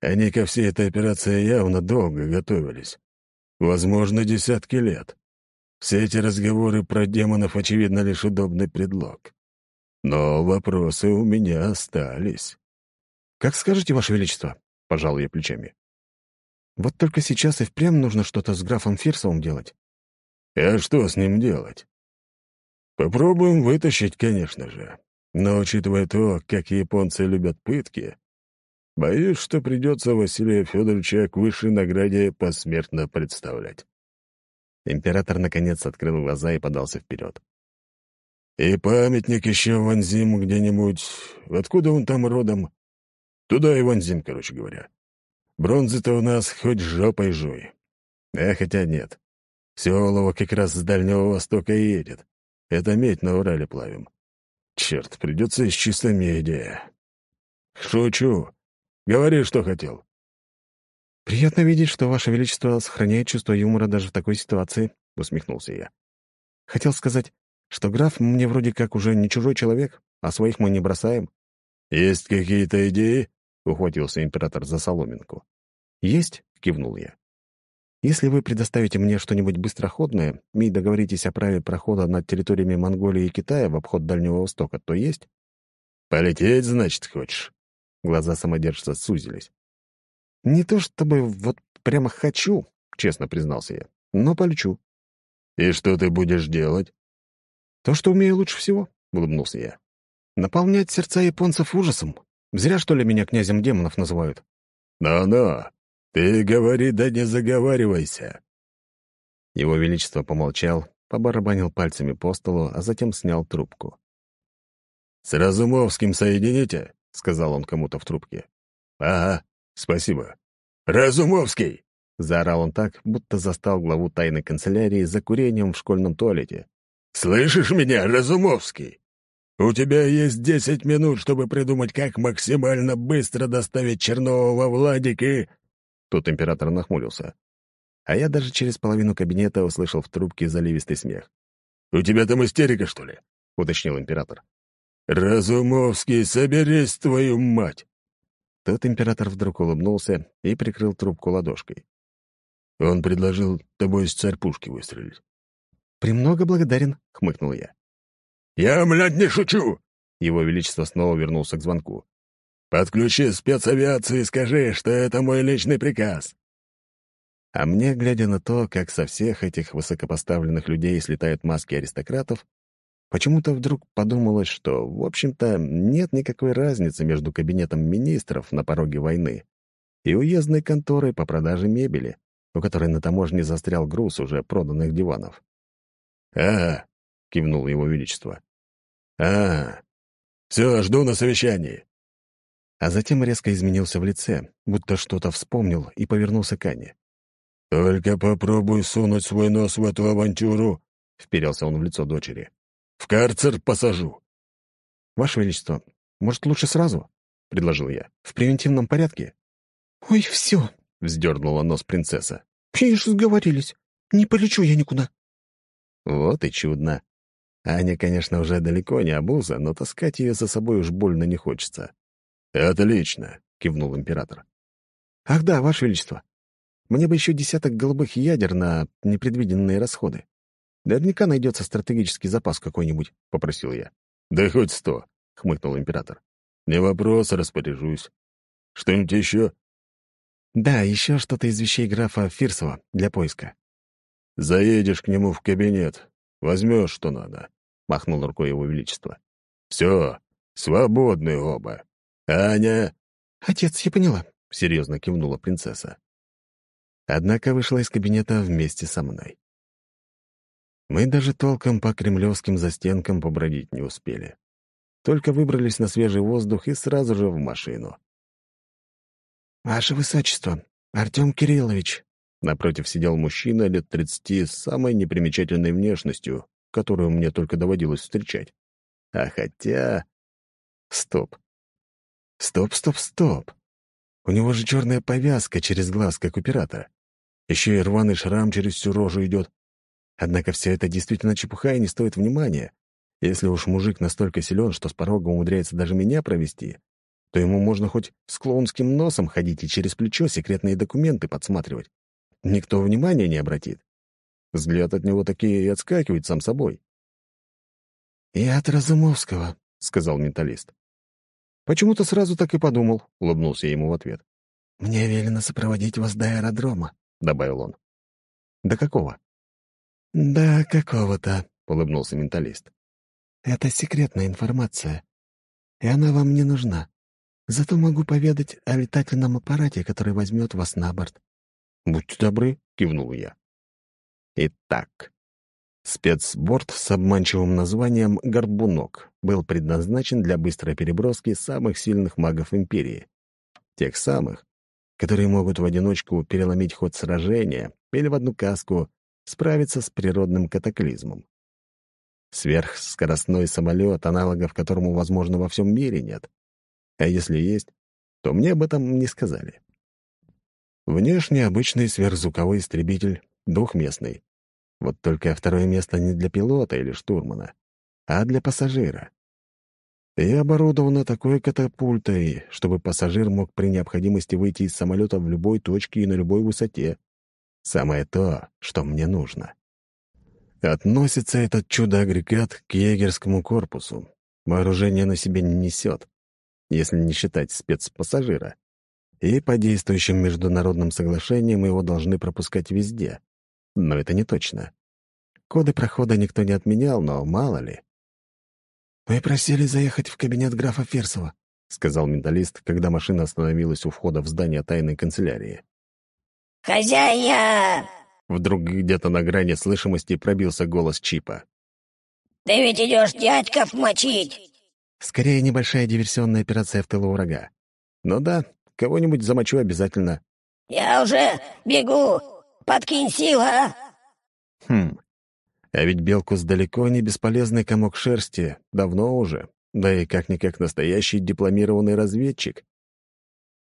Они ко всей этой операции явно долго готовились. Возможно, десятки лет. Все эти разговоры про демонов, очевидно, лишь удобный предлог. Но вопросы у меня остались. «Как скажете, Ваше Величество», — пожал я плечами. «Вот только сейчас и впрямь нужно что-то с графом Фирсовым делать». «А что с ним делать?» «Попробуем вытащить, конечно же. Но учитывая то, как японцы любят пытки, боюсь, что придется Василия Федоровича к высшей награде посмертно представлять». Император наконец открыл глаза и подался вперед. «И памятник еще вонзим где-нибудь. Откуда он там родом? Туда и вонзим, короче говоря. Бронзы-то у нас хоть жопой жуй. А хотя нет. Все олово как раз с Дальнего Востока и едет. Это медь на Урале плавим. Черт, придется из чистой меди. Шучу. Говори, что хотел. «Приятно видеть, что Ваше Величество сохраняет чувство юмора даже в такой ситуации», — усмехнулся я. «Хотел сказать, что граф мне вроде как уже не чужой человек, а своих мы не бросаем». «Есть какие-то идеи?» — ухватился император за соломинку. «Есть», — кивнул я. «Если вы предоставите мне что-нибудь быстроходное и договоритесь о праве прохода над территориями Монголии и Китая в обход Дальнего Востока, то есть?» «Полететь, значит, хочешь?» Глаза самодержца сузились. «Не то чтобы вот прямо хочу», — честно признался я, — «но полечу». «И что ты будешь делать?» «То, что умею лучше всего», — улыбнулся я. «Наполнять сердца японцев ужасом. Зря, что ли, меня князем демонов называют». «Но-но, ты говори да не заговаривайся». Его Величество помолчал, побарабанил пальцами по столу, а затем снял трубку. «С Разумовским соедините?» — сказал он кому-то в трубке. «Ага, спасибо. Разумовский!» — заорал он так, будто застал главу тайной канцелярии за курением в школьном туалете. «Слышишь меня, Разумовский? У тебя есть десять минут, чтобы придумать, как максимально быстро доставить Чернова во Владик и...» Тут император нахмурился. А я даже через половину кабинета услышал в трубке заливистый смех. «У тебя там истерика, что ли?» — уточнил император. «Разумовский, соберись, твою мать!» Тут император вдруг улыбнулся и прикрыл трубку ладошкой. «Он предложил тобой из царь пушки выстрелить». «Премного благодарен», — хмыкнул я. «Я, блядь, не шучу!» Его Величество снова вернулся к звонку. «Подключи спецавиацию и скажи, что это мой личный приказ». А мне, глядя на то, как со всех этих высокопоставленных людей слетают маски аристократов, Почему-то вдруг подумалось, что, в общем-то, нет никакой разницы между кабинетом министров на пороге войны и уездной конторой по продаже мебели, у которой на таможне застрял груз уже проданных диванов. «А, — кивнул его величество. «А, все, жду на совещании». А затем резко изменился в лице, будто что-то вспомнил и повернулся к Анне. «Только попробуй сунуть свой нос в эту авантюру», — вперился он в лицо дочери. В карцер посажу». «Ваше Величество, может, лучше сразу?» — предложил я. «В превентивном порядке?» «Ой, все», — вздернула нос принцесса. «Ишь, сговорились. Не полечу я никуда». Вот и чудно. Аня, конечно, уже далеко не обуза, но таскать ее за собой уж больно не хочется. «Отлично», — кивнул император. «Ах да, Ваше Величество, мне бы еще десяток голубых ядер на непредвиденные расходы. Наверняка найдется стратегический запас какой-нибудь», — попросил я. «Да хоть сто», — хмыкнул император. «Не вопрос, распоряжусь. Что-нибудь еще?» «Да, еще что-то из вещей графа Фирсова для поиска». «Заедешь к нему в кабинет, возьмешь, что надо», — махнул рукой его величество. «Все, свободны оба. Аня...» «Отец, я поняла», — серьезно кивнула принцесса. Однако вышла из кабинета вместе со мной. Мы даже толком по кремлевским застенкам побродить не успели. Только выбрались на свежий воздух и сразу же в машину. «Ваше Высочество, Артем Кириллович!» Напротив сидел мужчина лет тридцати с самой непримечательной внешностью, которую мне только доводилось встречать. А хотя... Стоп. Стоп, стоп, стоп. У него же черная повязка через глаз, как у пирата. Еще и рваный шрам через всю рожу идет. Однако все это действительно чепуха и не стоит внимания. Если уж мужик настолько силен, что с порога умудряется даже меня провести, то ему можно хоть с клоунским носом ходить и через плечо секретные документы подсматривать. Никто внимания не обратит. Взгляд от него такие и отскакивает сам собой. «Я от Разумовского», — сказал менталист. «Почему-то сразу так и подумал», — улыбнулся я ему в ответ. «Мне велено сопроводить вас до аэродрома», — добавил он. «До какого?» «Да какого-то», — улыбнулся менталист. «Это секретная информация, и она вам не нужна. Зато могу поведать о летательном аппарате, который возьмет вас на борт». «Будьте добры», — кивнул я. Итак, спецборд с обманчивым названием «Горбунок» был предназначен для быстрой переброски самых сильных магов Империи. Тех самых, которые могут в одиночку переломить ход сражения или в одну каску справиться с природным катаклизмом. Сверхскоростной самолет, аналогов которому, возможно, во всем мире нет. А если есть, то мне об этом не сказали. Внешне обычный сверхзвуковой истребитель, двухместный. Вот только второе место не для пилота или штурмана, а для пассажира. И оборудовано такой катапультой, чтобы пассажир мог при необходимости выйти из самолета в любой точке и на любой высоте. Самое то, что мне нужно. Относится этот чудо-агрегат к егерскому корпусу. Вооружение на себе не несет, если не считать спецпассажира. И по действующим международным соглашениям его должны пропускать везде. Но это не точно. Коды прохода никто не отменял, но мало ли. «Вы просили заехать в кабинет графа Фирсова», — сказал менталист, когда машина остановилась у входа в здание тайной канцелярии. «Хозяин!» Вдруг где-то на грани слышимости пробился голос Чипа. «Ты ведь идешь дядьков мочить!» Скорее, небольшая диверсионная операция в тылу врага. Ну да, кого-нибудь замочу обязательно. «Я уже бегу! Подкинь силы, а!» Хм. А ведь Белкус далеко не бесполезный комок шерсти, давно уже, да и как-никак настоящий дипломированный разведчик.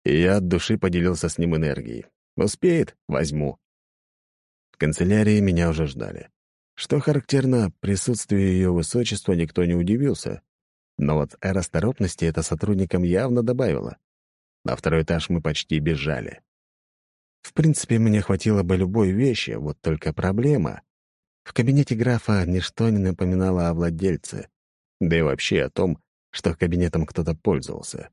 И я от души поделился с ним энергией. Успеет — возьму. В канцелярии меня уже ждали. Что характерно, присутствию ее высочества никто не удивился. Но вот расторопности это сотрудникам явно добавило. На второй этаж мы почти бежали. В принципе, мне хватило бы любой вещи, вот только проблема. В кабинете графа ничто не напоминало о владельце, да и вообще о том, что кабинетом кто-то пользовался.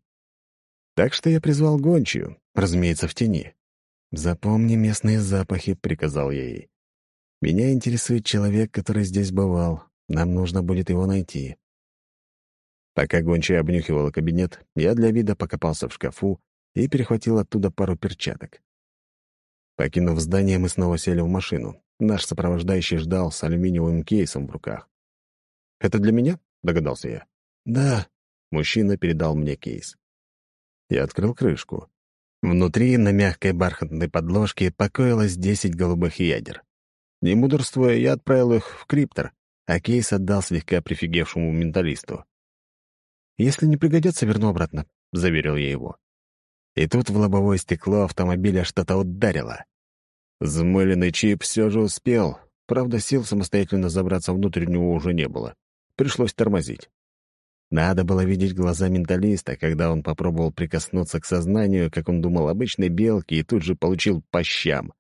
Так что я призвал гончую, разумеется, в тени. «Запомни местные запахи», — приказал я ей. «Меня интересует человек, который здесь бывал. Нам нужно будет его найти». Пока гончая обнюхивала кабинет, я для вида покопался в шкафу и перехватил оттуда пару перчаток. Покинув здание, мы снова сели в машину. Наш сопровождающий ждал с алюминиевым кейсом в руках. «Это для меня?» — догадался я. «Да». Мужчина передал мне кейс. Я открыл крышку. Внутри, на мягкой бархатной подложке, покоилось десять голубых ядер. Не мудрствуя, я отправил их в криптор, а кейс отдал слегка прифигевшему менталисту. «Если не пригодятся, верну обратно», — заверил я его. И тут в лобовое стекло автомобиля что-то ударило. Змыленный чип все же успел, правда, сил самостоятельно забраться внутрь него уже не было. Пришлось тормозить. Надо было видеть глаза менталиста, когда он попробовал прикоснуться к сознанию, как он думал, обычной белки, и тут же получил по щам.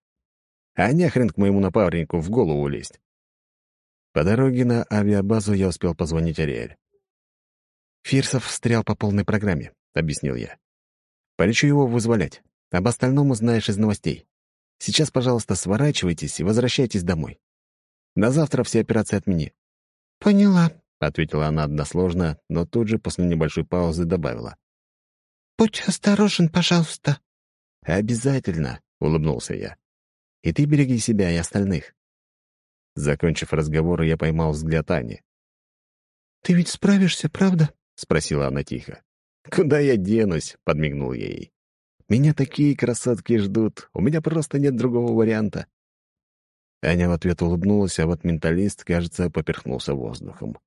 А нехрен к моему напарнику в голову лезть. По дороге на авиабазу я успел позвонить Ариэль. «Фирсов встрял по полной программе», — объяснил я. «Полечу его вызволять. Об остальном узнаешь из новостей. Сейчас, пожалуйста, сворачивайтесь и возвращайтесь домой. На завтра все операции отмени». «Поняла», — ответила она односложно, но тут же после небольшой паузы добавила. «Будь осторожен, пожалуйста». «Обязательно», — улыбнулся я. «И ты береги себя и остальных». Закончив разговор, я поймал взгляд Ани. «Ты ведь справишься, правда?» — спросила она тихо. «Куда я денусь?» — подмигнул я ей. «Меня такие красотки ждут, у меня просто нет другого варианта». Аня в ответ улыбнулась, а вот менталист, кажется, поперхнулся воздухом.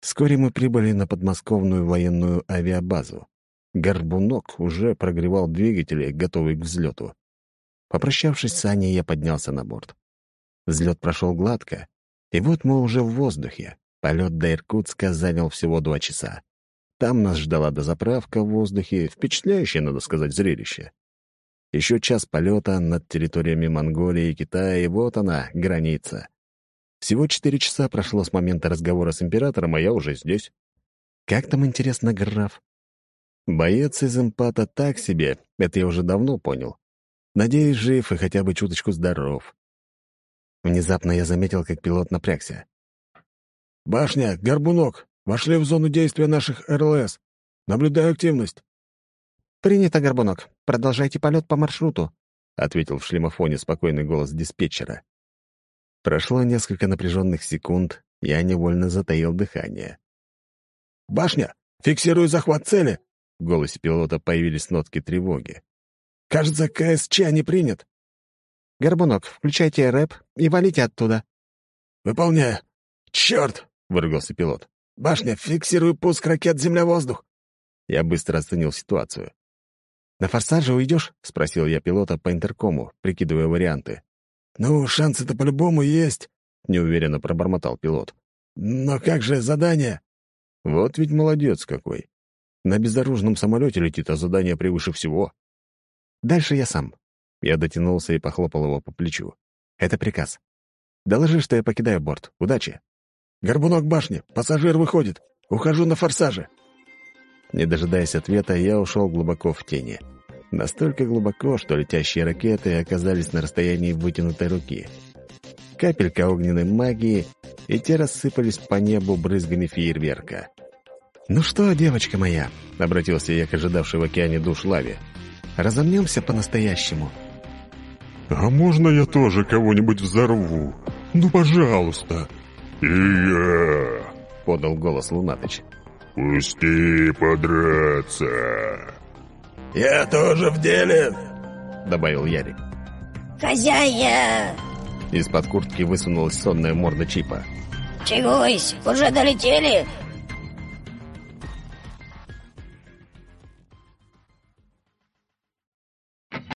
Вскоре мы прибыли на подмосковную военную авиабазу. Горбунок уже прогревал двигатели, готовый к взлету. Попрощавшись с Аней, я поднялся на борт. Взлет прошел гладко, и вот мы уже в воздухе. Полет до Иркутска занял всего два часа. Там нас ждала дозаправка в воздухе, впечатляющее, надо сказать, зрелище. Еще час полета над территориями Монголии и Китая, и вот она, граница. Всего четыре часа прошло с момента разговора с императором, а я уже здесь. Как там, интересно, граф? Боец из эмпата так себе, это я уже давно понял. Надеюсь, жив и хотя бы чуточку здоров. Внезапно я заметил, как пилот напрягся. «Башня, Горбунок, вошли в зону действия наших РЛС. Наблюдаю активность». «Принято, Горбунок. Продолжайте полет по маршруту», — ответил в шлемофоне спокойный голос диспетчера. Прошло несколько напряженных секунд, я невольно затаил дыхание. «Башня, фиксирую захват цели!» В голосе пилота появились нотки тревоги. «Кажется, КСЧ не принят». «Горбунок, включайте рэп и валите оттуда». «Выполняю». «Черт!» — выругался пилот. «Башня, фиксирую пуск ракет земля-воздух». Я быстро оценил ситуацию. «На форсаже уйдешь?» — спросил я пилота по интеркому, прикидывая варианты. «Ну, шансы-то по-любому есть», — неуверенно пробормотал пилот. «Но как же задание?» «Вот ведь молодец какой. На бездорожном самолете летит, а задание превыше всего». «Дальше я сам». Я дотянулся и похлопал его по плечу. «Это приказ. Доложи, что я покидаю борт. Удачи!» «Горбунок башни! Пассажир выходит! Ухожу на форсаже!» Не дожидаясь ответа, я ушел глубоко в тени. Настолько глубоко, что летящие ракеты оказались на расстоянии вытянутой руки. Капелька огненной магии, и те рассыпались по небу брызгами фейерверка. «Ну что, девочка моя?» — обратился я к ожидавшей в океане душ лаве. «Разомнемся по-настоящему». «А можно я тоже кого-нибудь взорву? Ну, пожалуйста!» «И я!» — подал голос Лунатыч. «Пусти подраться!» «Я тоже в деле!» — добавил Ярик. «Хозяин!» Из-под куртки высунулась сонная морда Чипа. «Чегось, уже долетели?»